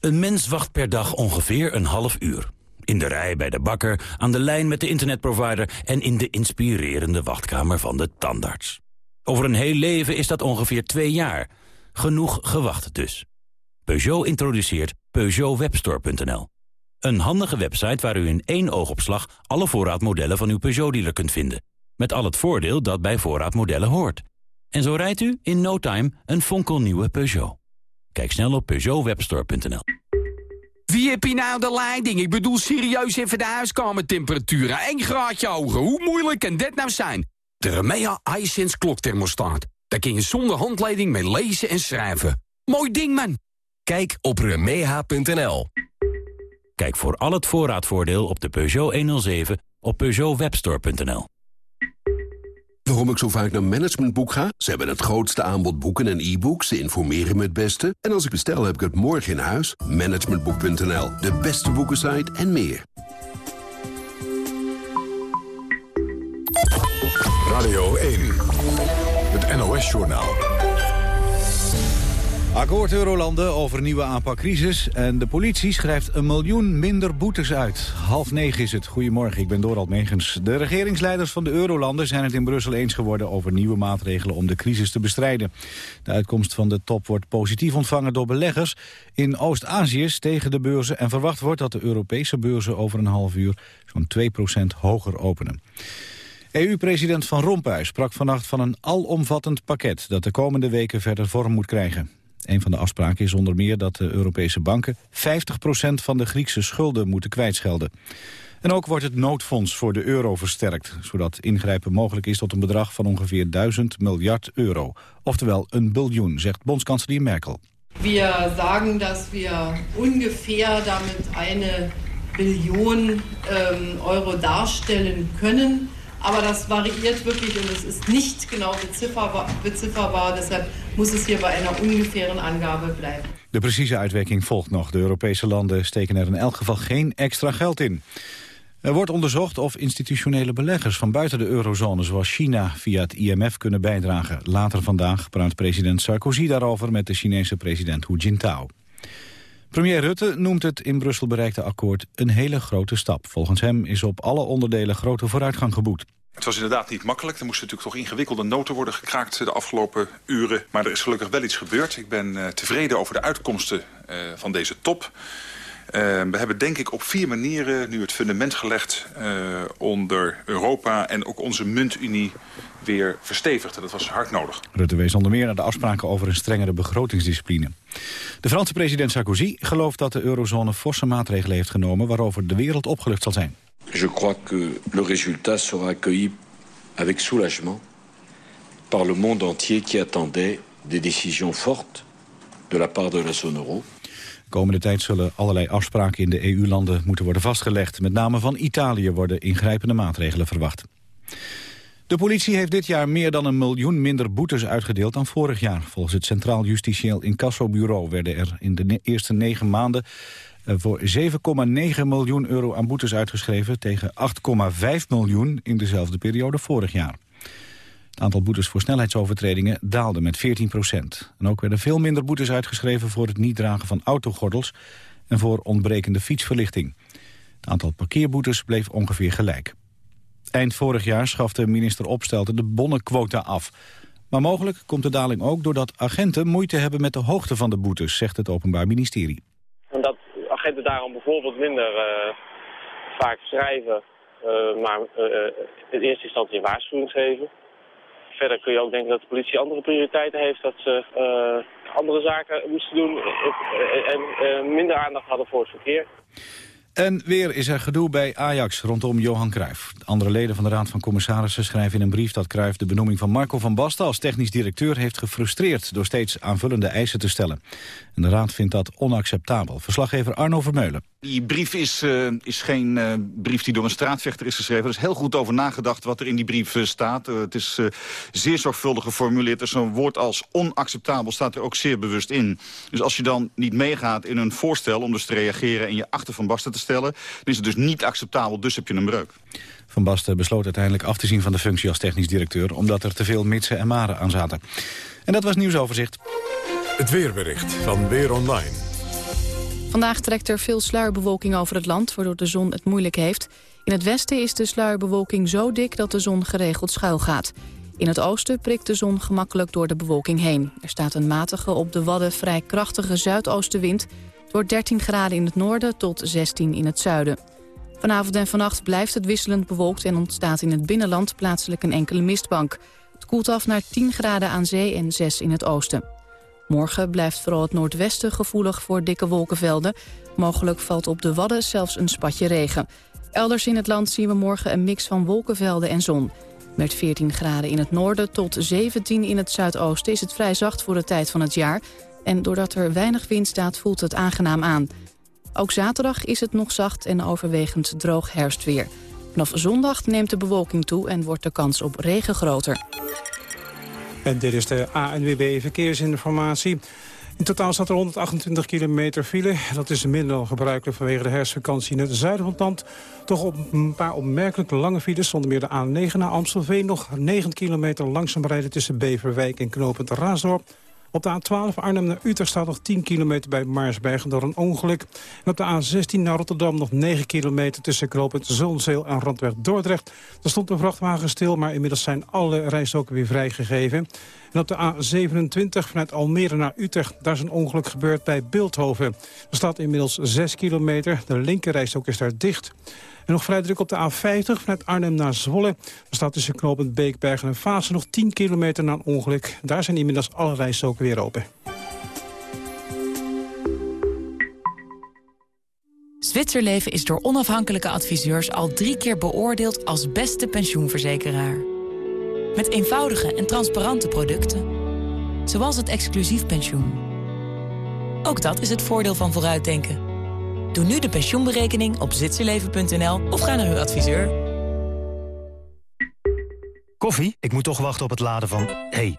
Een mens wacht per dag ongeveer een half uur. In de rij bij de bakker, aan de lijn met de internetprovider... en in de inspirerende wachtkamer van de tandarts. Over een heel leven is dat ongeveer twee jaar. Genoeg gewacht dus. Peugeot introduceert PeugeotWebstore.nl. Een handige website waar u in één oogopslag... alle voorraadmodellen van uw Peugeot-dealer kunt vinden. Met al het voordeel dat bij voorraadmodellen hoort. En zo rijdt u in no time een fonkelnieuwe Peugeot. Kijk snel op PeugeotWebstore.nl. Wie heb je nou de leiding? Ik bedoel serieus even de huiskamertemperatuur. 1 graadje hoger. Hoe moeilijk kan dit nou zijn? De Remea iSense klokthermostaat. Daar kun je zonder handleiding mee lezen en schrijven. Mooi ding, man. Kijk op remeha.nl. Kijk voor al het voorraadvoordeel op de Peugeot 107 op PeugeotWebstore.nl. Waarom ik zo vaak naar Managementboek ga? Ze hebben het grootste aanbod boeken en e-books. Ze informeren me het beste. En als ik bestel, heb ik het morgen in huis. Managementboek.nl, de beste boekensite en meer. Radio 1, het NOS-journaal. Akkoord Eurolanden over nieuwe aanpak crisis. En de politie schrijft een miljoen minder boetes uit. Half negen is het. Goedemorgen, ik ben Dorald Megens. De regeringsleiders van de Eurolanden zijn het in Brussel eens geworden... over nieuwe maatregelen om de crisis te bestrijden. De uitkomst van de top wordt positief ontvangen door beleggers. In Oost-Azië stegen de beurzen en verwacht wordt... dat de Europese beurzen over een half uur zo'n 2% hoger openen. EU-president Van Rompuy sprak vannacht van een alomvattend pakket... dat de komende weken verder vorm moet krijgen. Een van de afspraken is onder meer dat de Europese banken 50% van de Griekse schulden moeten kwijtschelden. En ook wordt het noodfonds voor de euro versterkt, zodat ingrijpen mogelijk is tot een bedrag van ongeveer 1000 miljard euro. Oftewel een biljoen, zegt bondskanselier Merkel. Wir sagen, dass wir ungefähr damit eine Billion ähm, Euro darstellen können. Aber das variiert wirklich und es ist nicht genau bezifferbar, bezifferbar. Deshalb muss es hier bei einer ungefähren Angabe bleiben. De precieze uitwerking volgt nog. De Europese landen steken er in elk geval geen extra geld in. Er wordt onderzocht of institutionele beleggers van buiten de eurozone... zoals China via het IMF kunnen bijdragen. Later vandaag praat president Sarkozy daarover... met de Chinese president Hu Jintao. Premier Rutte noemt het in Brussel bereikte akkoord een hele grote stap. Volgens hem is op alle onderdelen grote vooruitgang geboekt. Het was inderdaad niet makkelijk. Er moesten natuurlijk toch ingewikkelde noten worden gekraakt de afgelopen uren. Maar er is gelukkig wel iets gebeurd. Ik ben uh, tevreden over de uitkomsten uh, van deze top. Uh, we hebben denk ik op vier manieren nu het fundament gelegd onder Europa en ook onze muntunie weer verstevigd. En dat was hard nodig. Rutte wees onder meer naar de afspraken over een strengere begrotingsdiscipline. De Franse president Sarkozy gelooft dat de eurozone forse maatregelen heeft genomen... waarover de wereld opgelucht zal zijn. Je crois que le résultat sera accueilli avec soulagement par le monde entier qui attendait des décisions fortes de la part de la zone euro. De komende tijd zullen allerlei afspraken in de EU-landen moeten worden vastgelegd. Met name van Italië worden ingrijpende maatregelen verwacht. De politie heeft dit jaar meer dan een miljoen minder boetes uitgedeeld dan vorig jaar. Volgens het Centraal Justitieel Incassobureau werden er in de eerste negen maanden voor 7,9 miljoen euro aan boetes uitgeschreven... tegen 8,5 miljoen in dezelfde periode vorig jaar. Het aantal boetes voor snelheidsovertredingen daalde met 14 procent. En ook werden veel minder boetes uitgeschreven voor het niet dragen van autogordels... en voor ontbrekende fietsverlichting. Het aantal parkeerboetes bleef ongeveer gelijk. Eind vorig jaar schafte minister Opstelten de bonnenquota af. Maar mogelijk komt de daling ook doordat agenten moeite hebben met de hoogte van de boetes, zegt het Openbaar Ministerie. En dat agenten daarom bijvoorbeeld minder uh, vaak schrijven, uh, maar uh, in eerste instantie een waarschuwing geven. Verder kun je ook denken dat de politie andere prioriteiten heeft, dat ze andere zaken moesten doen en minder aandacht hadden voor het verkeer. En weer is er gedoe bij Ajax rondom Johan Cruijff. De andere leden van de Raad van Commissarissen schrijven in een brief... dat Cruijff de benoeming van Marco van Basten als technisch directeur... heeft gefrustreerd door steeds aanvullende eisen te stellen. En de Raad vindt dat onacceptabel. Verslaggever Arno Vermeulen. Die brief is, uh, is geen uh, brief die door een straatvechter is geschreven. Er is heel goed over nagedacht wat er in die brief uh, staat. het is zeer zorgvuldig geformuleerd. Er zo'n woord als onacceptabel staat er ook zeer bewust in. Dus als je dan niet meegaat in een voorstel om dus te reageren... en je achter Van Basten te stellen, dan is het dus niet acceptabel. Dus heb je een breuk. Van Basten besloot uiteindelijk af te zien van de functie als technisch directeur... omdat er te veel mitsen en maren aan zaten. En dat was nieuwsoverzicht. Het weerbericht van Weer Online. Vandaag trekt er veel sluierbewolking over het land, waardoor de zon het moeilijk heeft. In het westen is de sluierbewolking zo dik dat de zon geregeld schuil gaat. In het oosten prikt de zon gemakkelijk door de bewolking heen. Er staat een matige, op de Wadden vrij krachtige zuidoostenwind... door 13 graden in het noorden tot 16 in het zuiden. Vanavond en vannacht blijft het wisselend bewolkt... en ontstaat in het binnenland plaatselijk een enkele mistbank. Het koelt af naar 10 graden aan zee en 6 in het oosten. Morgen blijft vooral het noordwesten gevoelig voor dikke wolkenvelden. Mogelijk valt op de Wadden zelfs een spatje regen. Elders in het land zien we morgen een mix van wolkenvelden en zon. Met 14 graden in het noorden tot 17 in het zuidoosten is het vrij zacht voor de tijd van het jaar. En doordat er weinig wind staat voelt het aangenaam aan. Ook zaterdag is het nog zacht en overwegend droog herfstweer. Vanaf zondag neemt de bewolking toe en wordt de kans op regen groter. En dit is de ANWB Verkeersinformatie. In totaal staat er 128 kilometer file. Dat is minder dan gebruikelijk vanwege de herfstvakantie in het zuiden van het land. Toch op een paar opmerkelijk lange files. Zonder meer de A9 naar Amstelveen. Nog 9 kilometer langzaam rijden tussen Beverwijk en Knopend Raasdorp. Op de A12 Arnhem naar Utrecht staat nog 10 kilometer bij Maarsbergen door een ongeluk. En op de A16 naar Rotterdam nog 9 kilometer tussen Knoopend Zonzeel en Randweg Dordrecht. Er stond een vrachtwagen stil, maar inmiddels zijn alle rijstroken weer vrijgegeven. En op de A27 vanuit Almere naar Utrecht, daar is een ongeluk gebeurd bij Beeldhoven. Er staat inmiddels 6 kilometer, de linkerrijstrook is daar dicht. Nog vrij druk op de A50 vanuit Arnhem naar Zwolle. Er staat tussen knooppunt Beekbergen en Fase nog 10 kilometer na een ongeluk. Daar zijn inmiddels alle rijstroken weer open. Zwitserleven is door onafhankelijke adviseurs al drie keer beoordeeld als beste pensioenverzekeraar. Met eenvoudige en transparante producten. Zoals het exclusief pensioen. Ook dat is het voordeel van vooruitdenken. Doe nu de pensioenberekening op zwitserleven.nl of ga naar uw adviseur. Koffie? Ik moet toch wachten op het laden van... hey,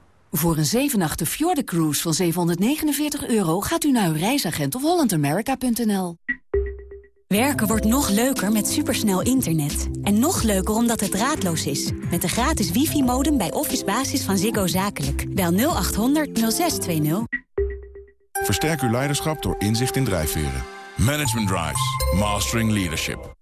Voor een 7 Fjorden Cruise van 749 euro gaat u naar uw reisagent of hollandamerica.nl. Werken wordt nog leuker met supersnel internet. En nog leuker omdat het draadloos is. Met de gratis wifi-modem bij Office Basis van Ziggo Zakelijk. Bel 0800 0620. Versterk uw leiderschap door inzicht in drijfveren. Management Drives. Mastering Leadership.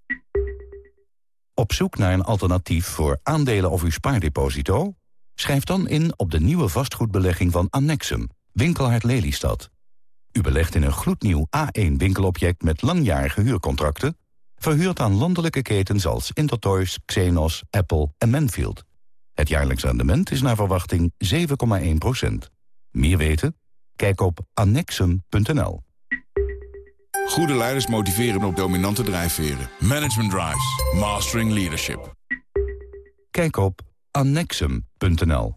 Op zoek naar een alternatief voor aandelen of uw spaardeposito? Schrijf dan in op de nieuwe vastgoedbelegging van Annexum, Winkelhard Lelystad. U belegt in een gloednieuw A1-winkelobject met langjarige huurcontracten... verhuurd aan landelijke ketens als Intertoys, Xenos, Apple en Manfield. Het jaarlijks rendement is naar verwachting 7,1% Meer weten? Kijk op annexum.nl. Goede leiders motiveren op dominante drijfveren. Management Drives. Mastering Leadership. Kijk op annexum.nl.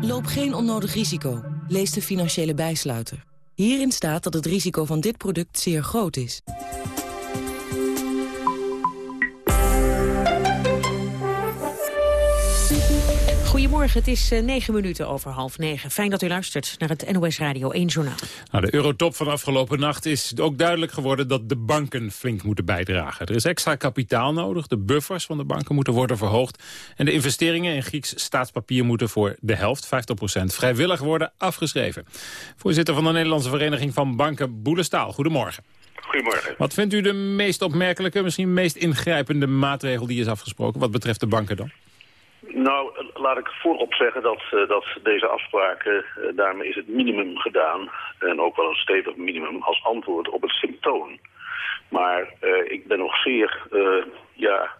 Loop geen onnodig risico. Lees de financiële bijsluiter. Hierin staat dat het risico van dit product zeer groot is. Goedemorgen. Het is uh, negen minuten over half negen. Fijn dat u luistert naar het NOS Radio 1 Journaal. Nou, de eurotop van afgelopen nacht is ook duidelijk geworden... dat de banken flink moeten bijdragen. Er is extra kapitaal nodig, de buffers van de banken moeten worden verhoogd... en de investeringen in Grieks staatspapier moeten voor de helft, 50% vrijwillig worden afgeschreven. Voorzitter van de Nederlandse Vereniging van Banken, Boelestaal, goedemorgen. Goedemorgen. Wat vindt u de meest opmerkelijke, misschien meest ingrijpende maatregel die is afgesproken... wat betreft de banken dan? Nou, laat ik voorop zeggen dat, uh, dat deze afspraken, uh, daarmee is het minimum gedaan. En ook wel een stevig minimum als antwoord op het symptoom. Maar uh, ik ben nog zeer, ja,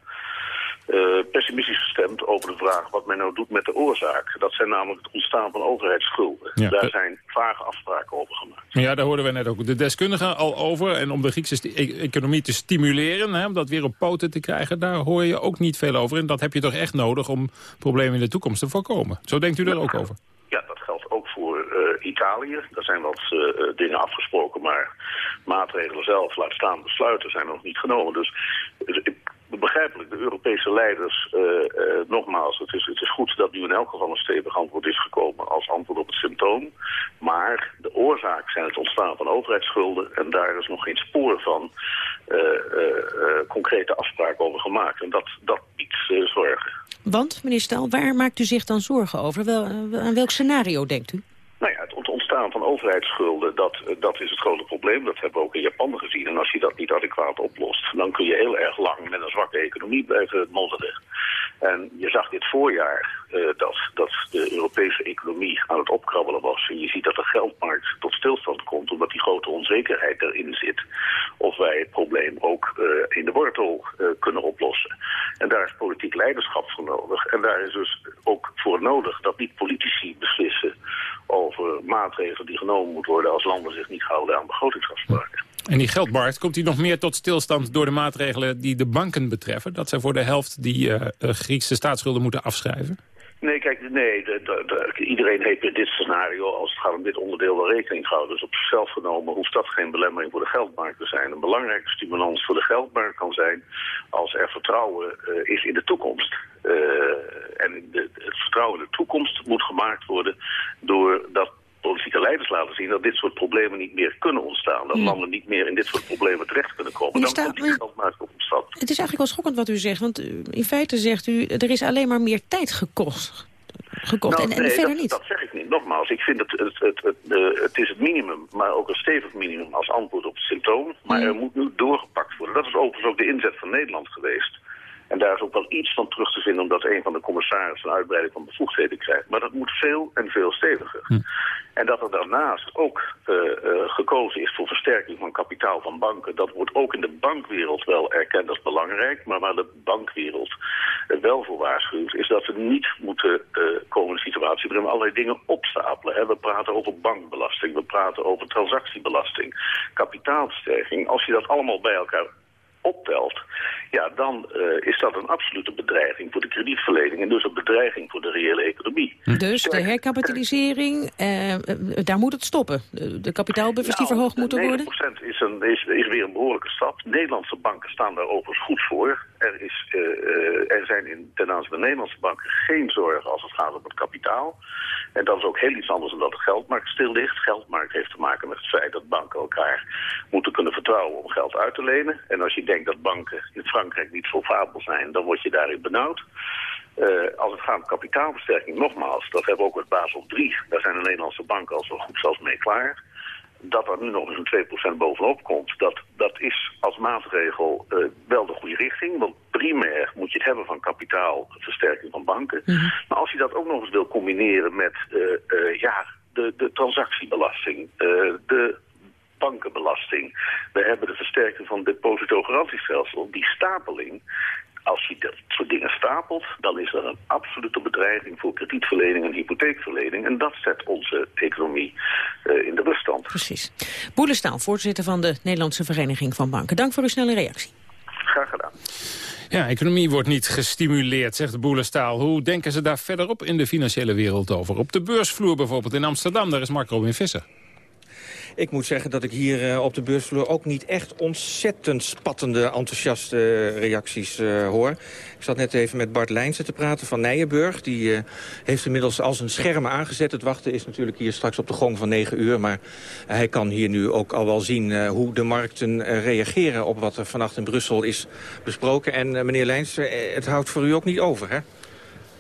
pessimistisch gestemd over de vraag wat men nou doet met de oorzaak. Dat zijn namelijk het ontstaan van overheidsschulden. Ja, daar zijn vage afspraken over gemaakt. Ja, daar hoorden we net ook de deskundigen al over. En om de Griekse e- economie te stimuleren, hè, om dat weer op poten te krijgen... daar hoor je ook niet veel over. En dat heb je toch echt nodig om problemen in de toekomst te voorkomen. Zo denkt u er ook over? Ja, dat geldt ook voor uh, Italië. Er zijn wat uh, dingen afgesproken, maar maatregelen zelf, laat staan besluiten, zijn nog niet genomen. Dus begrijpelijk, de Europese leiders, uh, uh, nogmaals, het is, goed dat nu in elk geval een stevig antwoord is gekomen als antwoord op het symptoom. Maar de oorzaak zijn het ontstaan van overheidsschulden en daar is nog geen spoor van uh, concrete afspraken over gemaakt. En dat, dat biedt zorgen. Want, meneer Stel, waar maakt u zich dan zorgen over? Wel, aan welk scenario denkt u? Nou ja, het ontstaan van overheidsschulden, dat, dat is het grote probleem. Dat hebben we ook in Japan gezien. En als je dat niet adequaat oplost, dan kun je heel erg lang met een zwakke economie blijven modderen. En je zag dit voorjaar uh, dat, dat de Europese economie aan het opkrabbelen was. En je ziet dat de geldmarkt tot stilstand komt, omdat die grote onzekerheid erin zit. Of wij het probleem ook uh, in de wortel kunnen oplossen. En daar is politiek leiderschap voor nodig. En daar is dus ook voor nodig dat niet politici beslissen over maatregelen die genomen moeten worden als landen zich niet houden aan begrotingsafspraken. En die geldmarkt, komt die nog meer tot stilstand door de maatregelen die de banken betreffen? Dat zij voor de helft die uh, Griekse staatsschulden moeten afschrijven? Nee, kijk, nee, de, de, de, iedereen heeft in dit scenario, als het gaat om dit onderdeel, wel rekening gehouden. Dus op zichzelf genomen hoeft dat geen belemmering voor de geldmarkt te zijn. Een belangrijke stimulans voor de geldmarkt kan zijn als er vertrouwen uh, is in de toekomst. Uh, en de, het vertrouwen in de toekomst moet gemaakt worden doordat politieke leiders laten zien dat dit soort problemen niet meer kunnen ontstaan. Dat ja. landen niet meer in dit soort problemen terecht kunnen komen. Dan komt die geldmarkt op stap. Het is eigenlijk wel schokkend wat u zegt, want in feite zegt u... er is alleen maar meer tijd gekost. Gekocht nou, en, en nee, verder dat, niet. Dat zeg ik niet. Nogmaals, ik vind het, het, het, het, uh, het is het minimum, maar ook een stevig minimum als antwoord op het symptoom. Maar mm. er moet nu doorgepakt worden. Dat is overigens ook de inzet van Nederland geweest. En daar is ook wel iets van terug te vinden... omdat een van de commissarissen een uitbreiding van bevoegdheden krijgt. Maar dat moet veel en veel steviger. Hm. En dat er daarnaast ook uh, uh, gekozen is voor versterking van kapitaal van banken... dat wordt ook in de bankwereld wel erkend als belangrijk. Maar waar de bankwereld uh, wel voor waarschuwt... is dat we niet moeten komen in een situatie waarin we allerlei dingen opstapelen. Hè. We praten over bankbelasting, we praten over transactiebelasting... kapitaalversterking. Als je dat allemaal bij elkaar optelt, ja, dan uh, is dat een absolute bedreiging voor de kredietverlening en dus een bedreiging voor de reële economie. Dus de herkapitalisering, uh, daar moet het stoppen. De, kapitaalbuffers nou, die verhoogd moeten worden? 9% is, een, is, is weer een behoorlijke stap. Nederlandse banken staan daar overigens goed voor. Er, is, uh, er zijn in, ten aanzien van de Nederlandse banken geen zorgen als het gaat om het kapitaal. En dat is ook heel iets anders dan dat de geldmarkt stil ligt. Geldmarkt heeft te maken met het feit dat banken elkaar moeten kunnen vertrouwen om geld uit te lenen. En als je denkt dat banken in Frankrijk niet solvabel zijn, dan word je daarin benauwd. Uh, als het gaat om kapitaalversterking, nogmaals, dat hebben we ook met Basel 3. Daar zijn de Nederlandse banken al zo goed zelfs mee klaar. Dat er nu nog eens een 2% bovenop komt, dat, dat is als maatregel uh, wel de goede richting. Want primair moet je het hebben van kapitaalversterking van banken. Mm -hmm. Maar als je dat ook nog eens wil combineren met uh, ja, de, de transactiebelasting, de bankenbelasting. We hebben de versterking van het depositogarantiestelsel. Die stapeling, als je dat soort dingen stapelt, dan is er een absolute bedreiging voor kredietverlening en hypotheekverlening. En dat zet onze economie uh, in de ruststand. Precies. Boelestaal, voorzitter van de Nederlandse Vereniging van Banken. Dank voor uw snelle reactie. Graag gedaan. Ja, economie wordt niet gestimuleerd, zegt Boelestaal. Hoe denken ze daar verderop in de financiële wereld over? Op de beursvloer bijvoorbeeld in Amsterdam, daar is Mark Robin Visser. Ik moet zeggen dat ik hier uh, op de beursvloer ook niet echt ontzettend spattende, enthousiaste reacties uh, hoor. Ik zat net even met Bart Lijnsen te praten van Nijenburg. Die uh, heeft inmiddels al zijn schermen aangezet. Het wachten is natuurlijk hier straks op de gong van 9 uur. Maar hij kan hier nu ook al wel zien hoe de markten reageren op wat er vannacht in Brussel is besproken. En meneer Lijnsen, het houdt voor u ook niet over, hè?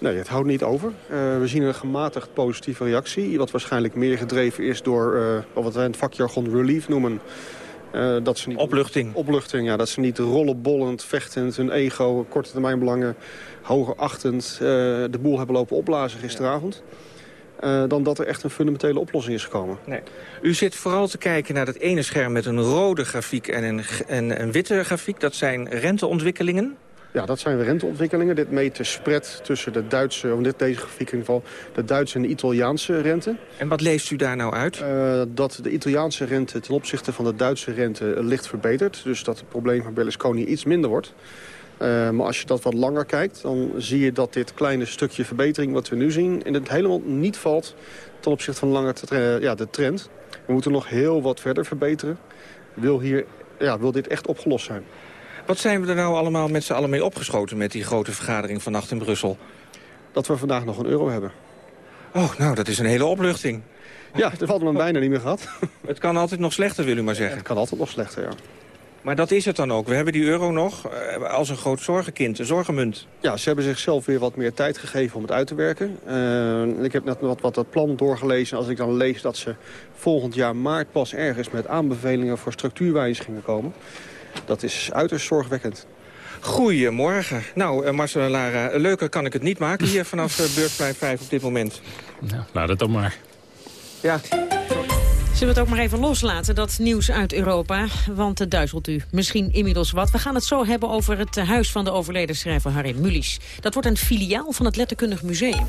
Nee, het houdt niet over. Uh, we zien een gematigd positieve reactie. Wat waarschijnlijk meer gedreven is door uh, wat wij in het vakjargon relief noemen. Uh, dat ze niet, opluchting. Opluchting, ja. Dat ze niet rollenbollend, vechtend, hun ego, korte termijn belangen, hoger achtend de boel hebben lopen opblazen gisteravond. Uh, dan dat er echt een fundamentele oplossing is gekomen. Nee. U zit vooral te kijken naar dat ene scherm met een rode grafiek en een, en een witte grafiek. Dat zijn renteontwikkelingen. Ja, dat zijn renteontwikkelingen. Dit meet de spread tussen de Duitse, om dit deze grafiek in ieder geval, de Duitse en de Italiaanse rente. En wat leest u daar nou uit? Uh, dat de Italiaanse rente ten opzichte van de Duitse rente licht verbetert. Dus dat het probleem van Berlusconi iets minder wordt. Uh, maar als je dat wat langer kijkt, dan zie je dat dit kleine stukje verbetering wat we nu zien... in het helemaal niet valt ten opzichte van langer ja, de trend. We moeten nog heel wat verder verbeteren. Wil, hier, ja, wil dit echt opgelost zijn? Wat zijn we er nou allemaal met z'n allen mee opgeschoten... met die grote vergadering vannacht in Brussel? Dat we vandaag nog een euro hebben. Oh, nou, dat is een hele opluchting. Ja, dat hadden we bijna niet meer gehad. Het kan altijd nog slechter, wil u maar zeggen. het kan altijd nog slechter, ja. Maar dat is het dan ook. We hebben die euro nog eh, als een groot zorgenkind, een zorgenmunt. Ja, ze hebben zichzelf weer wat meer tijd gegeven om het uit te werken. Uh, ik heb net wat, wat dat plan doorgelezen. Als ik dan lees dat ze volgend jaar maart pas ergens met aanbevelingen voor structuurwijzigingen komen. Dat is uiterst zorgwekkend. Goedemorgen. Nou, uh, Marcel en Lara, leuker kan ik het niet maken hier vanaf uh, Beursplein 5 op dit moment. Nou, laat het dan maar. Ja. Zullen we het ook maar even loslaten, dat nieuws uit Europa? Want het duizelt u misschien inmiddels wat. We gaan het zo hebben over het huis van de overleden schrijver Harry Mulisch. Dat wordt een filiaal van het Letterkundig Museum.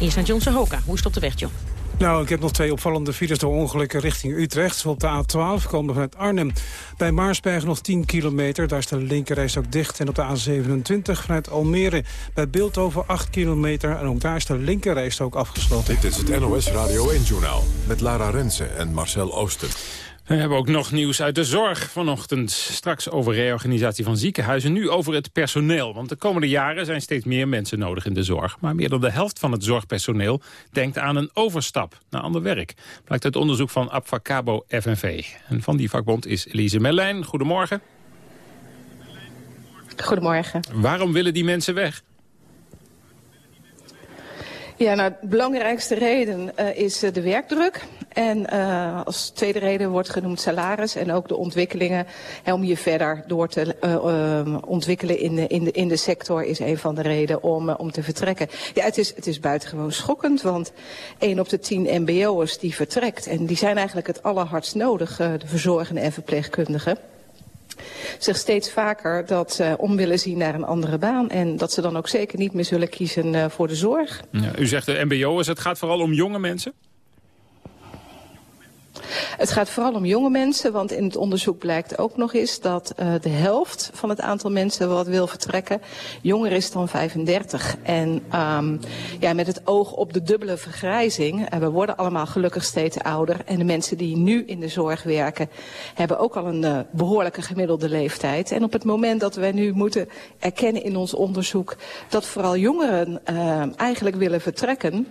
Eerst naar John Sahoka. Hoe is het op de weg, John? Nou, ik heb nog twee opvallende files door ongelukken richting Utrecht. Op de A12 komen vanuit Arnhem. Bij Maarsberg nog 10 kilometer, daar is de linkerreis ook dicht. En op de A27 vanuit Almere bij Beeldhoven 8 kilometer. En ook daar is de linkerreis ook afgesloten. Dit is het NOS Radio 1-journaal met Lara Rensen en Marcel Oosten. We hebben ook nog nieuws uit de zorg vanochtend. Straks over reorganisatie van ziekenhuizen. Nu over het personeel. Want de komende jaren zijn steeds meer mensen nodig in de zorg. Maar meer dan de helft van het zorgpersoneel denkt aan een overstap naar ander werk. Blijkt uit onderzoek van Abfacabo FNV. En van die vakbond is Elise Merlijn. Goedemorgen. Goedemorgen. Waarom willen die mensen weg? Ja, nou, de belangrijkste reden uh, is uh, de werkdruk. En uh, als tweede reden wordt genoemd salaris en ook de ontwikkelingen hè, om je verder door te ontwikkelen in de, in, de, in de sector is een van de redenen om, om te vertrekken. Ja, het is, het is buitengewoon schokkend, want één op de tien mbo'ers die vertrekt en die zijn eigenlijk het allerhardst nodig, de verzorgenden en verpleegkundigen zich steeds vaker dat ze om willen zien naar een andere baan. En dat ze dan ook zeker niet meer zullen kiezen uh, voor de zorg. Ja, u zegt de mbo'ers, het gaat vooral om jonge mensen? Het gaat vooral om jonge mensen, want in het onderzoek blijkt ook nog eens dat uh, de helft van het aantal mensen wat wil vertrekken jonger is dan 35. En um, ja, met het oog op de dubbele vergrijzing, we worden allemaal gelukkig steeds ouder en de mensen die nu in de zorg werken hebben ook al een uh, behoorlijke gemiddelde leeftijd. En op het moment dat wij nu moeten erkennen in ons onderzoek dat vooral jongeren eigenlijk willen vertrekken,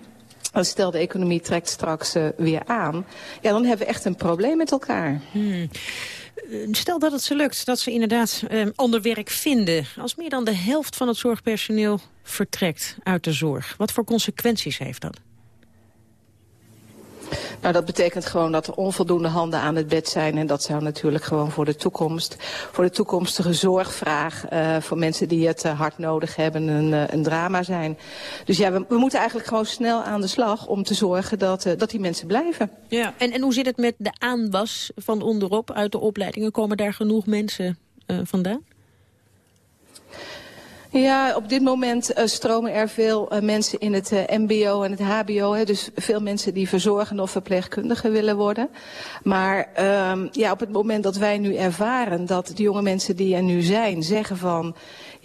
stel de economie trekt straks uh, weer aan, ja, dan hebben we echt een probleem met elkaar. Hmm. Stel dat het ze lukt, dat ze inderdaad eh, ander werk vinden. Als meer dan de helft van het zorgpersoneel vertrekt uit de zorg. Wat voor consequenties heeft dat? Nou, dat betekent gewoon dat er onvoldoende handen aan het bed zijn. En dat zou natuurlijk gewoon voor de toekomst, voor de toekomstige zorgvraag, uh, voor mensen die het uh, hard nodig hebben, een, uh, een drama zijn. Dus ja, we, we, moeten eigenlijk gewoon snel aan de slag om te zorgen dat, dat die mensen blijven. Ja, en, en hoe zit het met de aanwas van onderop uit de opleidingen? Komen daar genoeg mensen vandaan? Ja, op dit moment uh, stromen er veel uh, mensen in het uh, mbo en het hbo. Hè, dus veel mensen die verzorgende of verpleegkundige willen worden. Maar um, ja, op het moment dat wij nu ervaren dat de jonge mensen die er nu zijn zeggen van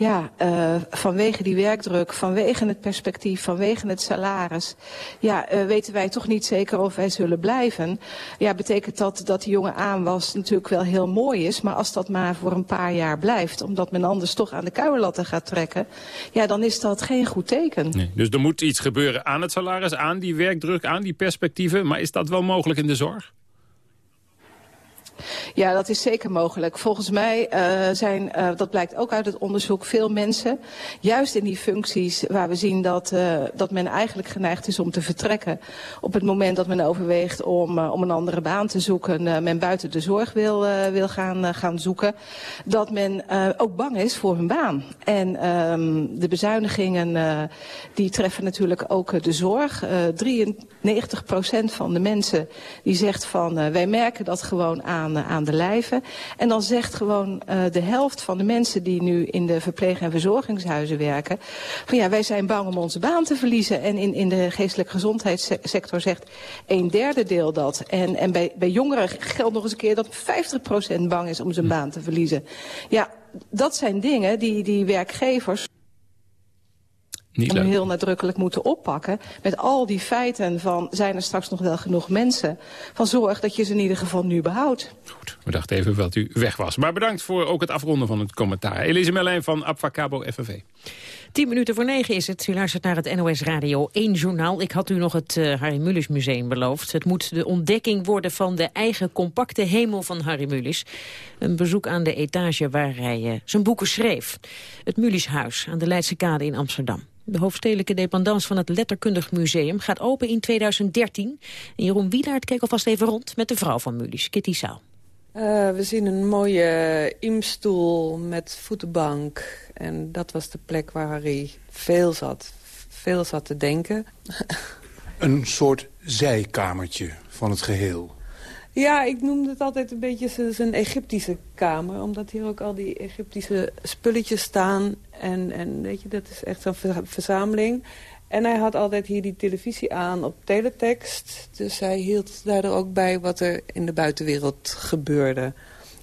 ja, uh, vanwege die werkdruk, vanwege het perspectief, vanwege het salaris, ja, uh, weten wij toch niet zeker of wij zullen blijven. Ja, betekent dat dat die jonge aanwas natuurlijk wel heel mooi is, maar als dat maar voor een paar jaar blijft, omdat men anders toch aan de kuierlatten gaat trekken, ja, dan is dat geen goed teken. Nee, dus er moet iets gebeuren aan het salaris, aan die werkdruk, aan die perspectieven, maar is dat wel mogelijk in de zorg? Ja, dat is zeker mogelijk. Volgens mij uh, zijn, uh, dat blijkt ook uit het onderzoek, veel mensen, juist in die functies waar we zien dat, uh, dat men eigenlijk geneigd is om te vertrekken. Op het moment dat men overweegt om, om een andere baan te zoeken, men buiten de zorg wil, wil gaan, gaan zoeken, dat men ook bang is voor hun baan. En um, de bezuinigingen die treffen natuurlijk ook de zorg. 93 procent van de mensen die zegt van wij merken dat gewoon aan aan, aan de lijve. En dan zegt gewoon uh, de helft van de mensen die nu in de verpleeg- en verzorgingshuizen werken... van ja, wij zijn bang om onze baan te verliezen. En in, in de geestelijke gezondheidssector zegt een derde deel dat. En, en bij, bij jongeren geldt nog eens een keer dat 50% bang is om zijn baan te verliezen. Ja, dat zijn dingen die, die werkgevers niet om heel nadrukkelijk moeten oppakken. Met al die feiten van zijn er straks nog wel genoeg mensen. Van zorg dat je ze in ieder geval nu behoudt. Goed, we dachten even dat u weg was. Maar bedankt voor ook het afronden van het commentaar. Elise Melijn van Abfacabo FNV. Tien minuten voor negen is het. U luistert naar het NOS Radio 1 journaal. Ik had u nog het uh, Harry Mulisch Museum beloofd. Het moet de ontdekking worden van de eigen compacte hemel van Harry Mulisch. Een bezoek aan de etage waar hij uh, zijn boeken schreef. Het Mulischhuis aan de Leidse Kade in Amsterdam. De hoofdstedelijke dependance van het Letterkundig Museum gaat open in 2013. En Jeroen Wielaert keek alvast even rond met de vrouw van Mulisch, Kitty Saal. Uh, we zien een mooie imstoel met voetenbank. En dat was de plek waar Harry veel zat. Veel zat te denken. Een soort zijkamertje van het geheel. Ja, ik noemde het altijd een beetje zijn Egyptische kamer. Omdat hier ook al die Egyptische spulletjes staan. En, en weet je, dat is echt zo'n verzameling. En hij had altijd hier die televisie aan op teletext. Dus hij hield daardoor ook bij wat er in de buitenwereld gebeurde.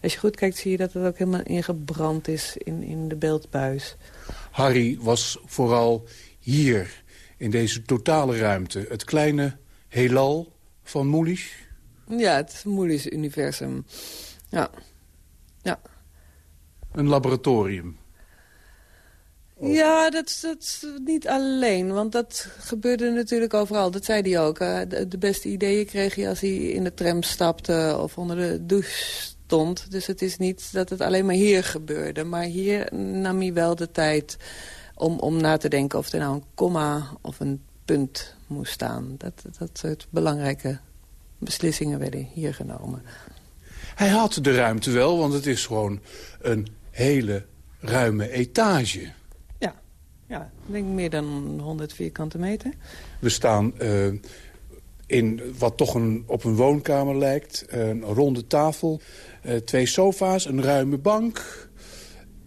Als je goed kijkt zie je dat het ook helemaal ingebrand is in, in de beeldbuis. Harry was vooral hier, in deze totale ruimte. Het kleine heelal van Moelisch. Ja, het Moelis-universum. Ja. ja. Een laboratorium. Ja, dat, dat niet alleen, want dat gebeurde natuurlijk overal. Dat zei hij ook. De, de, beste ideeën kreeg hij als hij in de tram stapte of onder de douche stond. Dus het is niet dat het alleen maar hier gebeurde. Maar hier nam hij wel de tijd om, om na te denken of er nou een komma of een punt moest staan. Dat, dat soort belangrijke beslissingen werden hier genomen. Hij had de ruimte wel, want het is gewoon een hele ruime etage. Ja, ja ik denk meer dan 100 vierkante meter. We staan uh, in wat toch een, op een woonkamer lijkt. Een ronde tafel, uh, twee sofa's, een ruime bank.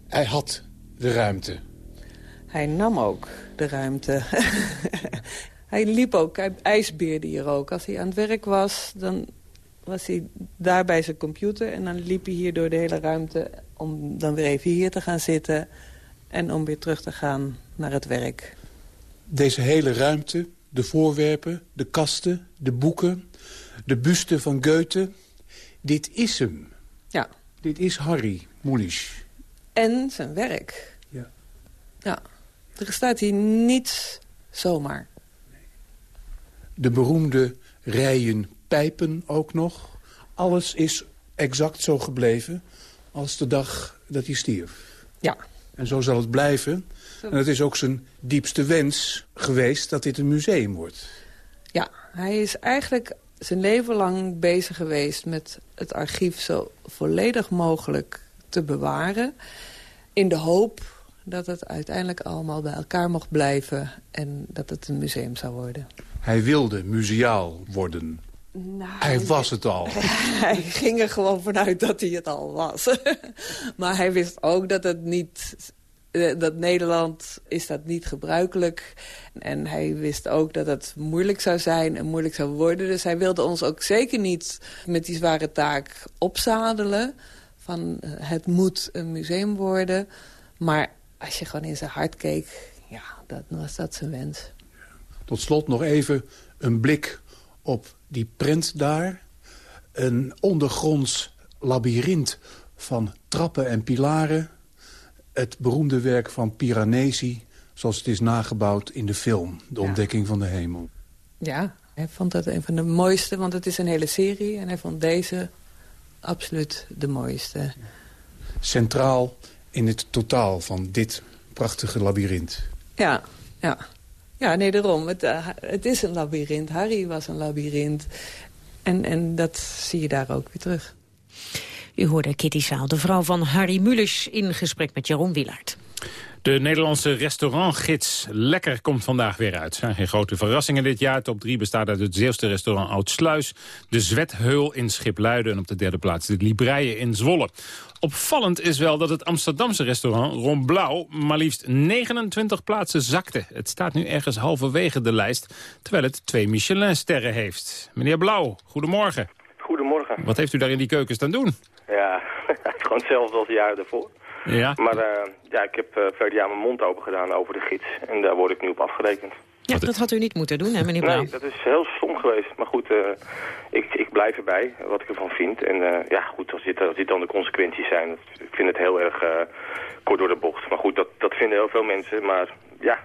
Hij had de ruimte. Hij nam ook de ruimte. Hij liep ook, hij ijsbeerde hier ook. Als hij aan het werk was, dan was hij daar bij zijn computer... en dan liep hij hier door de hele ruimte om dan weer even hier te gaan zitten... en om weer terug te gaan naar het werk. Deze hele ruimte, de voorwerpen, de kasten, de boeken... de buste van Goethe, dit is hem. Ja. Dit is Harry Mulisch. En zijn werk. Ja. Ja. Er staat hier niets zomaar de beroemde rijen pijpen ook nog. Alles is exact zo gebleven als de dag dat hij stierf. Ja. En zo zal het blijven. En het is ook zijn diepste wens geweest dat dit een museum wordt. Ja, hij is eigenlijk zijn leven lang bezig geweest met het archief zo volledig mogelijk te bewaren. In de hoop dat het uiteindelijk allemaal bij elkaar mocht blijven en dat het een museum zou worden. Hij wilde museaal worden. Nou, hij was het al. Hij ging er gewoon vanuit dat hij het al was. maar hij wist ook dat het niet eh, dat Nederland is dat niet gebruikelijk. En hij wist ook dat het moeilijk zou zijn en moeilijk zou worden. Dus hij wilde ons ook zeker niet met die zware taak opzadelen. Van eh, het moet een museum worden. Maar als je gewoon in zijn hart keek, ja, dat was dat zijn wens. Tot slot nog even een blik op die print daar. Een ondergronds labyrint van trappen en pilaren. Het beroemde werk van Piranesi, zoals het is nagebouwd in de film. De ontdekking van de hemel. Ja, hij vond dat een van de mooiste, want het is een hele serie. En hij vond deze absoluut de mooiste. Centraal in het totaal van dit prachtige labyrint. Ja, ja. Ja, nee, daarom. Het, uh, het is een labyrint. Harry was een labyrint. En, en dat zie je daar ook weer terug. U hoorde Kitty Saal, de vrouw van Harry Mulisch... in gesprek met Jeroen Wielaert. De Nederlandse restaurantgids Lekker komt vandaag weer uit. Er zijn geen grote verrassingen dit jaar. Top 3 bestaat uit het Zeeuwste restaurant Oud-Sluis... de Zwetheul in Schipluiden en op de derde plaats de Libreien in Zwolle. Opvallend is wel dat het Amsterdamse restaurant Ron Blauw... maar liefst 29 plaatsen zakte. Het staat nu ergens halverwege de lijst... terwijl het twee Michelin-sterren heeft. Meneer Blauw, goedemorgen. Goedemorgen. Wat heeft u daar in die keuken staan doen? Ja, gewoon hetzelfde als de jaren daarvoor. Ja. Maar uh, ja, ik heb uh, verleden jaar mijn mond open gedaan over de gids. En daar word ik nu op afgerekend. Ja, dat had u niet moeten doen, hè, meneer Blauw? Nee, dat is heel stom geweest. Maar goed, uh, ik, ik blijf erbij, wat ik ervan vind. En ja, goed, als dit, als dit dan de consequenties zijn... ik vind het heel erg kort door de bocht. Maar goed, dat, dat vinden heel veel mensen. Maar ja...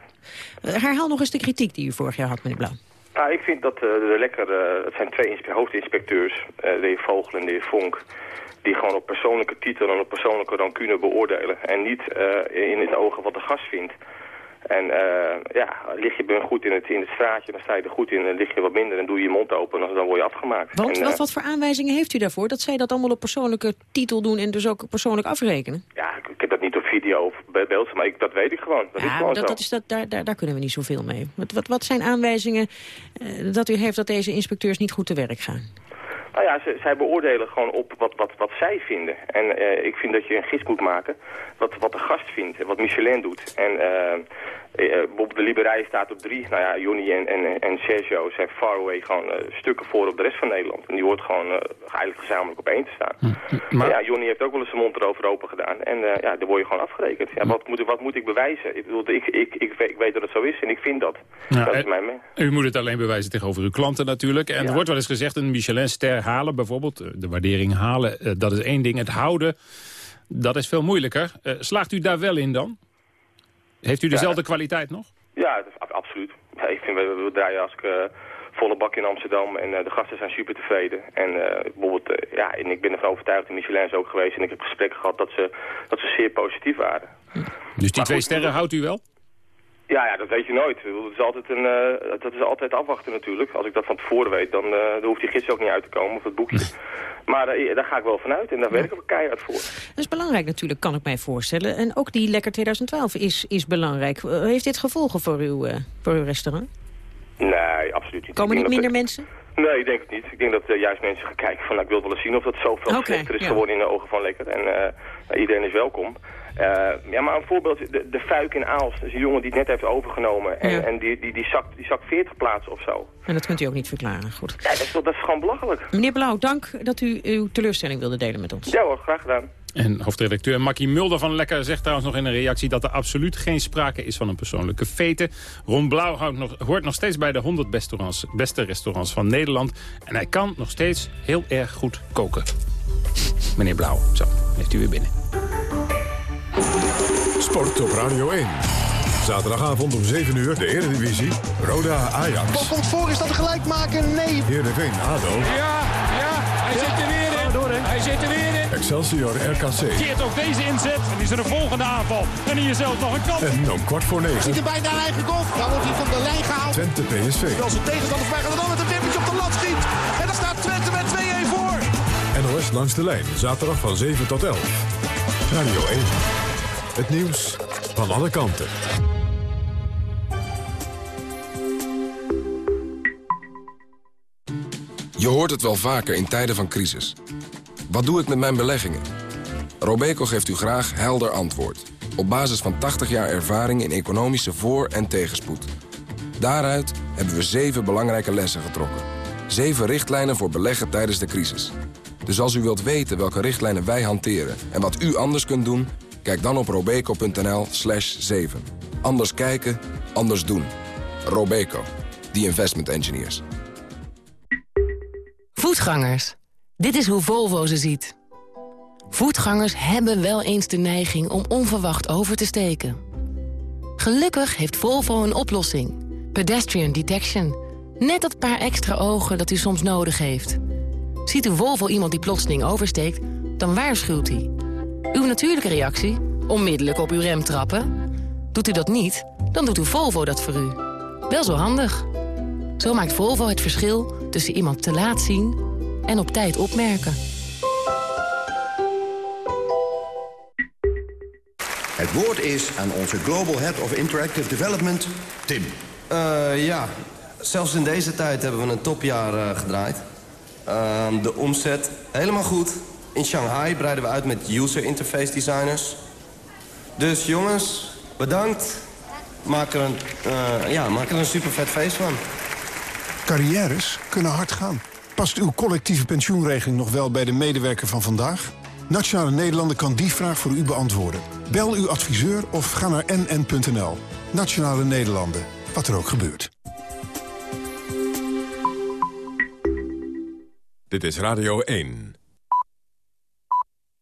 herhaal nog eens de kritiek die u vorig jaar had, meneer Blauw. Nou, ik vind dat uh, de lekker, uh, het zijn twee hoofdinspecteurs, uh, de heer Vogel en de heer Vonk, die gewoon op persoonlijke titel en op persoonlijke rancune beoordelen. En niet in het ogen wat de gast vindt. En ja, lig je goed in het, in het straatje, dan sta je er goed in. En lig je wat minder en doe je je mond open, dan, dan word je afgemaakt. Wat, en, wat, wat voor aanwijzingen heeft u daarvoor? Dat zij dat allemaal op persoonlijke titel doen en dus ook persoonlijk afrekenen? Ja, ik, ik heb dat niet op video of bij beeld, maar ik, dat weet ik gewoon. Dat ja, is gewoon dat, zo. dat is dat, daar, daar, daar kunnen we niet zoveel mee. Wat, wat, wat zijn aanwijzingen uh, dat u heeft dat deze inspecteurs niet goed te werk gaan? Nou ja, ze, zij beoordelen gewoon op wat, wat, wat zij vinden. En uh, ik vind dat je een gids moet maken wat, wat de gast vindt en wat Michelin doet. En uh, bijvoorbeeld de Liberij staat op drie. Nou ja, Johnny en, en, en Sergio zijn far away gewoon stukken voor op de rest van Nederland. En die hoort gewoon eigenlijk gezamenlijk op één te staan. Hm. Maar ja, Johnny heeft ook wel eens zijn mond erover open gedaan. En ja, dan word je gewoon afgerekend. Ja, wat, moet, wat moet ik bewijzen? Ik, bedoel, ik, ik, ik, weet, ik weet dat het zo is en ik vind dat. Dat is mijn u moet het alleen bewijzen tegenover uw klanten natuurlijk. En Ja. er wordt wel eens gezegd, een Michelin-ster halen bijvoorbeeld. eh, De waardering halen, eh, dat is één ding. Het houden, dat is veel moeilijker. Eh, slaagt u daar wel in dan? Heeft u dezelfde kwaliteit nog? Ja, dat is ab- absoluut. Ja, ik vind, we, we draaien als ik volle bak in Amsterdam en de gasten zijn super tevreden. En eh, bijvoorbeeld, ja, en ik ben ervan overtuigd, de Michelin is ook geweest en ik heb gesprekken gehad dat ze, dat ze zeer positief waren. Dus die twee sterren houdt u wel? Ja, ja, dat weet je nooit. Het is altijd, een, eh, dat is altijd afwachten natuurlijk. Als ik dat van tevoren weet, dan, eh, dan hoeft die gids ook niet uit te komen, of het boekje. Maar eh, daar ga ik wel vanuit en daar werk ik ook keihard voor. Dat is belangrijk natuurlijk, kan ik mij voorstellen. En ook die Lekker 2012 is, is belangrijk. Heeft dit gevolgen voor uw, voor uw restaurant? Nee, absoluut niet. Komen niet minder dat- mensen? Nee, ik denk het niet. Ik denk dat eh, juist mensen gaan kijken van, nou, ik wil wel eens zien of dat zoveel slechter is ja. geworden in de ogen van Lekker. En iedereen is welkom. Eh, ja, maar een voorbeeld, de, de Fuik in Aalst, dat is een jongen die het net heeft overgenomen. En, Ja. en die, die, die, zakt, die zakt 40 plaatsen of zo. En dat kunt u ook niet verklaren. Goed. Ja, dat is, toch- dat is gewoon belachelijk. Meneer Blauw, dank dat u uw teleurstelling wilde delen met ons. Ja hoor, graag gedaan. En hoofdredacteur Makkie Mulder van Lekker zegt trouwens nog in een reactie... dat er absoluut geen sprake is van een persoonlijke fete. Ron Blauw houdt nog, hoort nog steeds bij de 100 beste restaurants, beste restaurants van Nederland. En hij kan nog steeds heel erg goed koken. Meneer Blauw, zo, heeft u weer binnen. Sport op Radio 1. Zaterdagavond om 7 uur de Eredivisie. Roda Ajax. Bal komt voor, is dat een gelijk maken? Nee. Heerenveen ADO. Ja, ja, hij zit er weer in. Hij zit er weer in. Excelsior RKC. Keert ook deze inzet. En is er een volgende aanval. En hier zelfs nog een kans. En om kwart voor negen. Ziet er bijna een eigen goal. Dan wordt hij van de lijn gehaald. Twente PSV. Wel zijn tegenstander vragen en dan met een wippertje op de lat schiet. En dan staat Twente met 2-1 voor. NOS langs de lijn. Zaterdag van 7 tot 11. Radio 1. Het nieuws van alle kanten. Je hoort het wel vaker in tijden van crisis. Wat doe ik met mijn beleggingen? Robeco geeft u graag helder antwoord. Op basis van 80 jaar ervaring in economische voor- en tegenspoed. Daaruit hebben we zeven belangrijke lessen getrokken. Zeven richtlijnen voor beleggen tijdens de crisis. Dus als u wilt weten welke richtlijnen wij hanteren en wat u anders kunt doen... kijk dan op robeco.nl slash 7. Anders kijken, anders doen. Robeco, the investment engineers. Voetgangers. Dit is hoe Volvo ze ziet. Voetgangers hebben wel eens de neiging om onverwacht over te steken. Gelukkig heeft Volvo een oplossing. Pedestrian Detection. Net dat paar extra ogen dat u soms nodig heeft. Ziet uw Volvo iemand die plotseling oversteekt, dan waarschuwt hij. Uw natuurlijke reactie? Onmiddellijk op uw rem trappen. Doet u dat niet, dan doet uw Volvo dat voor u. Wel zo handig. Zo maakt Volvo het verschil tussen iemand te laat zien en op tijd opmerken. Het woord is aan onze Global Head of Interactive Development, Tim. Uh, ja, zelfs in deze tijd hebben we een topjaar uh, gedraaid. Uh, de omzet helemaal goed. In Shanghai breiden we uit met user interface designers. Dus jongens, bedankt. Maak er een, ja, maak er een super vet feest van. Carrières kunnen hard gaan. Past uw collectieve pensioenregeling nog wel bij de medewerker van vandaag? Nationale Nederlanden kan die vraag voor u beantwoorden. Bel uw adviseur of ga naar nn.nl. Nationale Nederlanden, wat er ook gebeurt. Dit is Radio 1.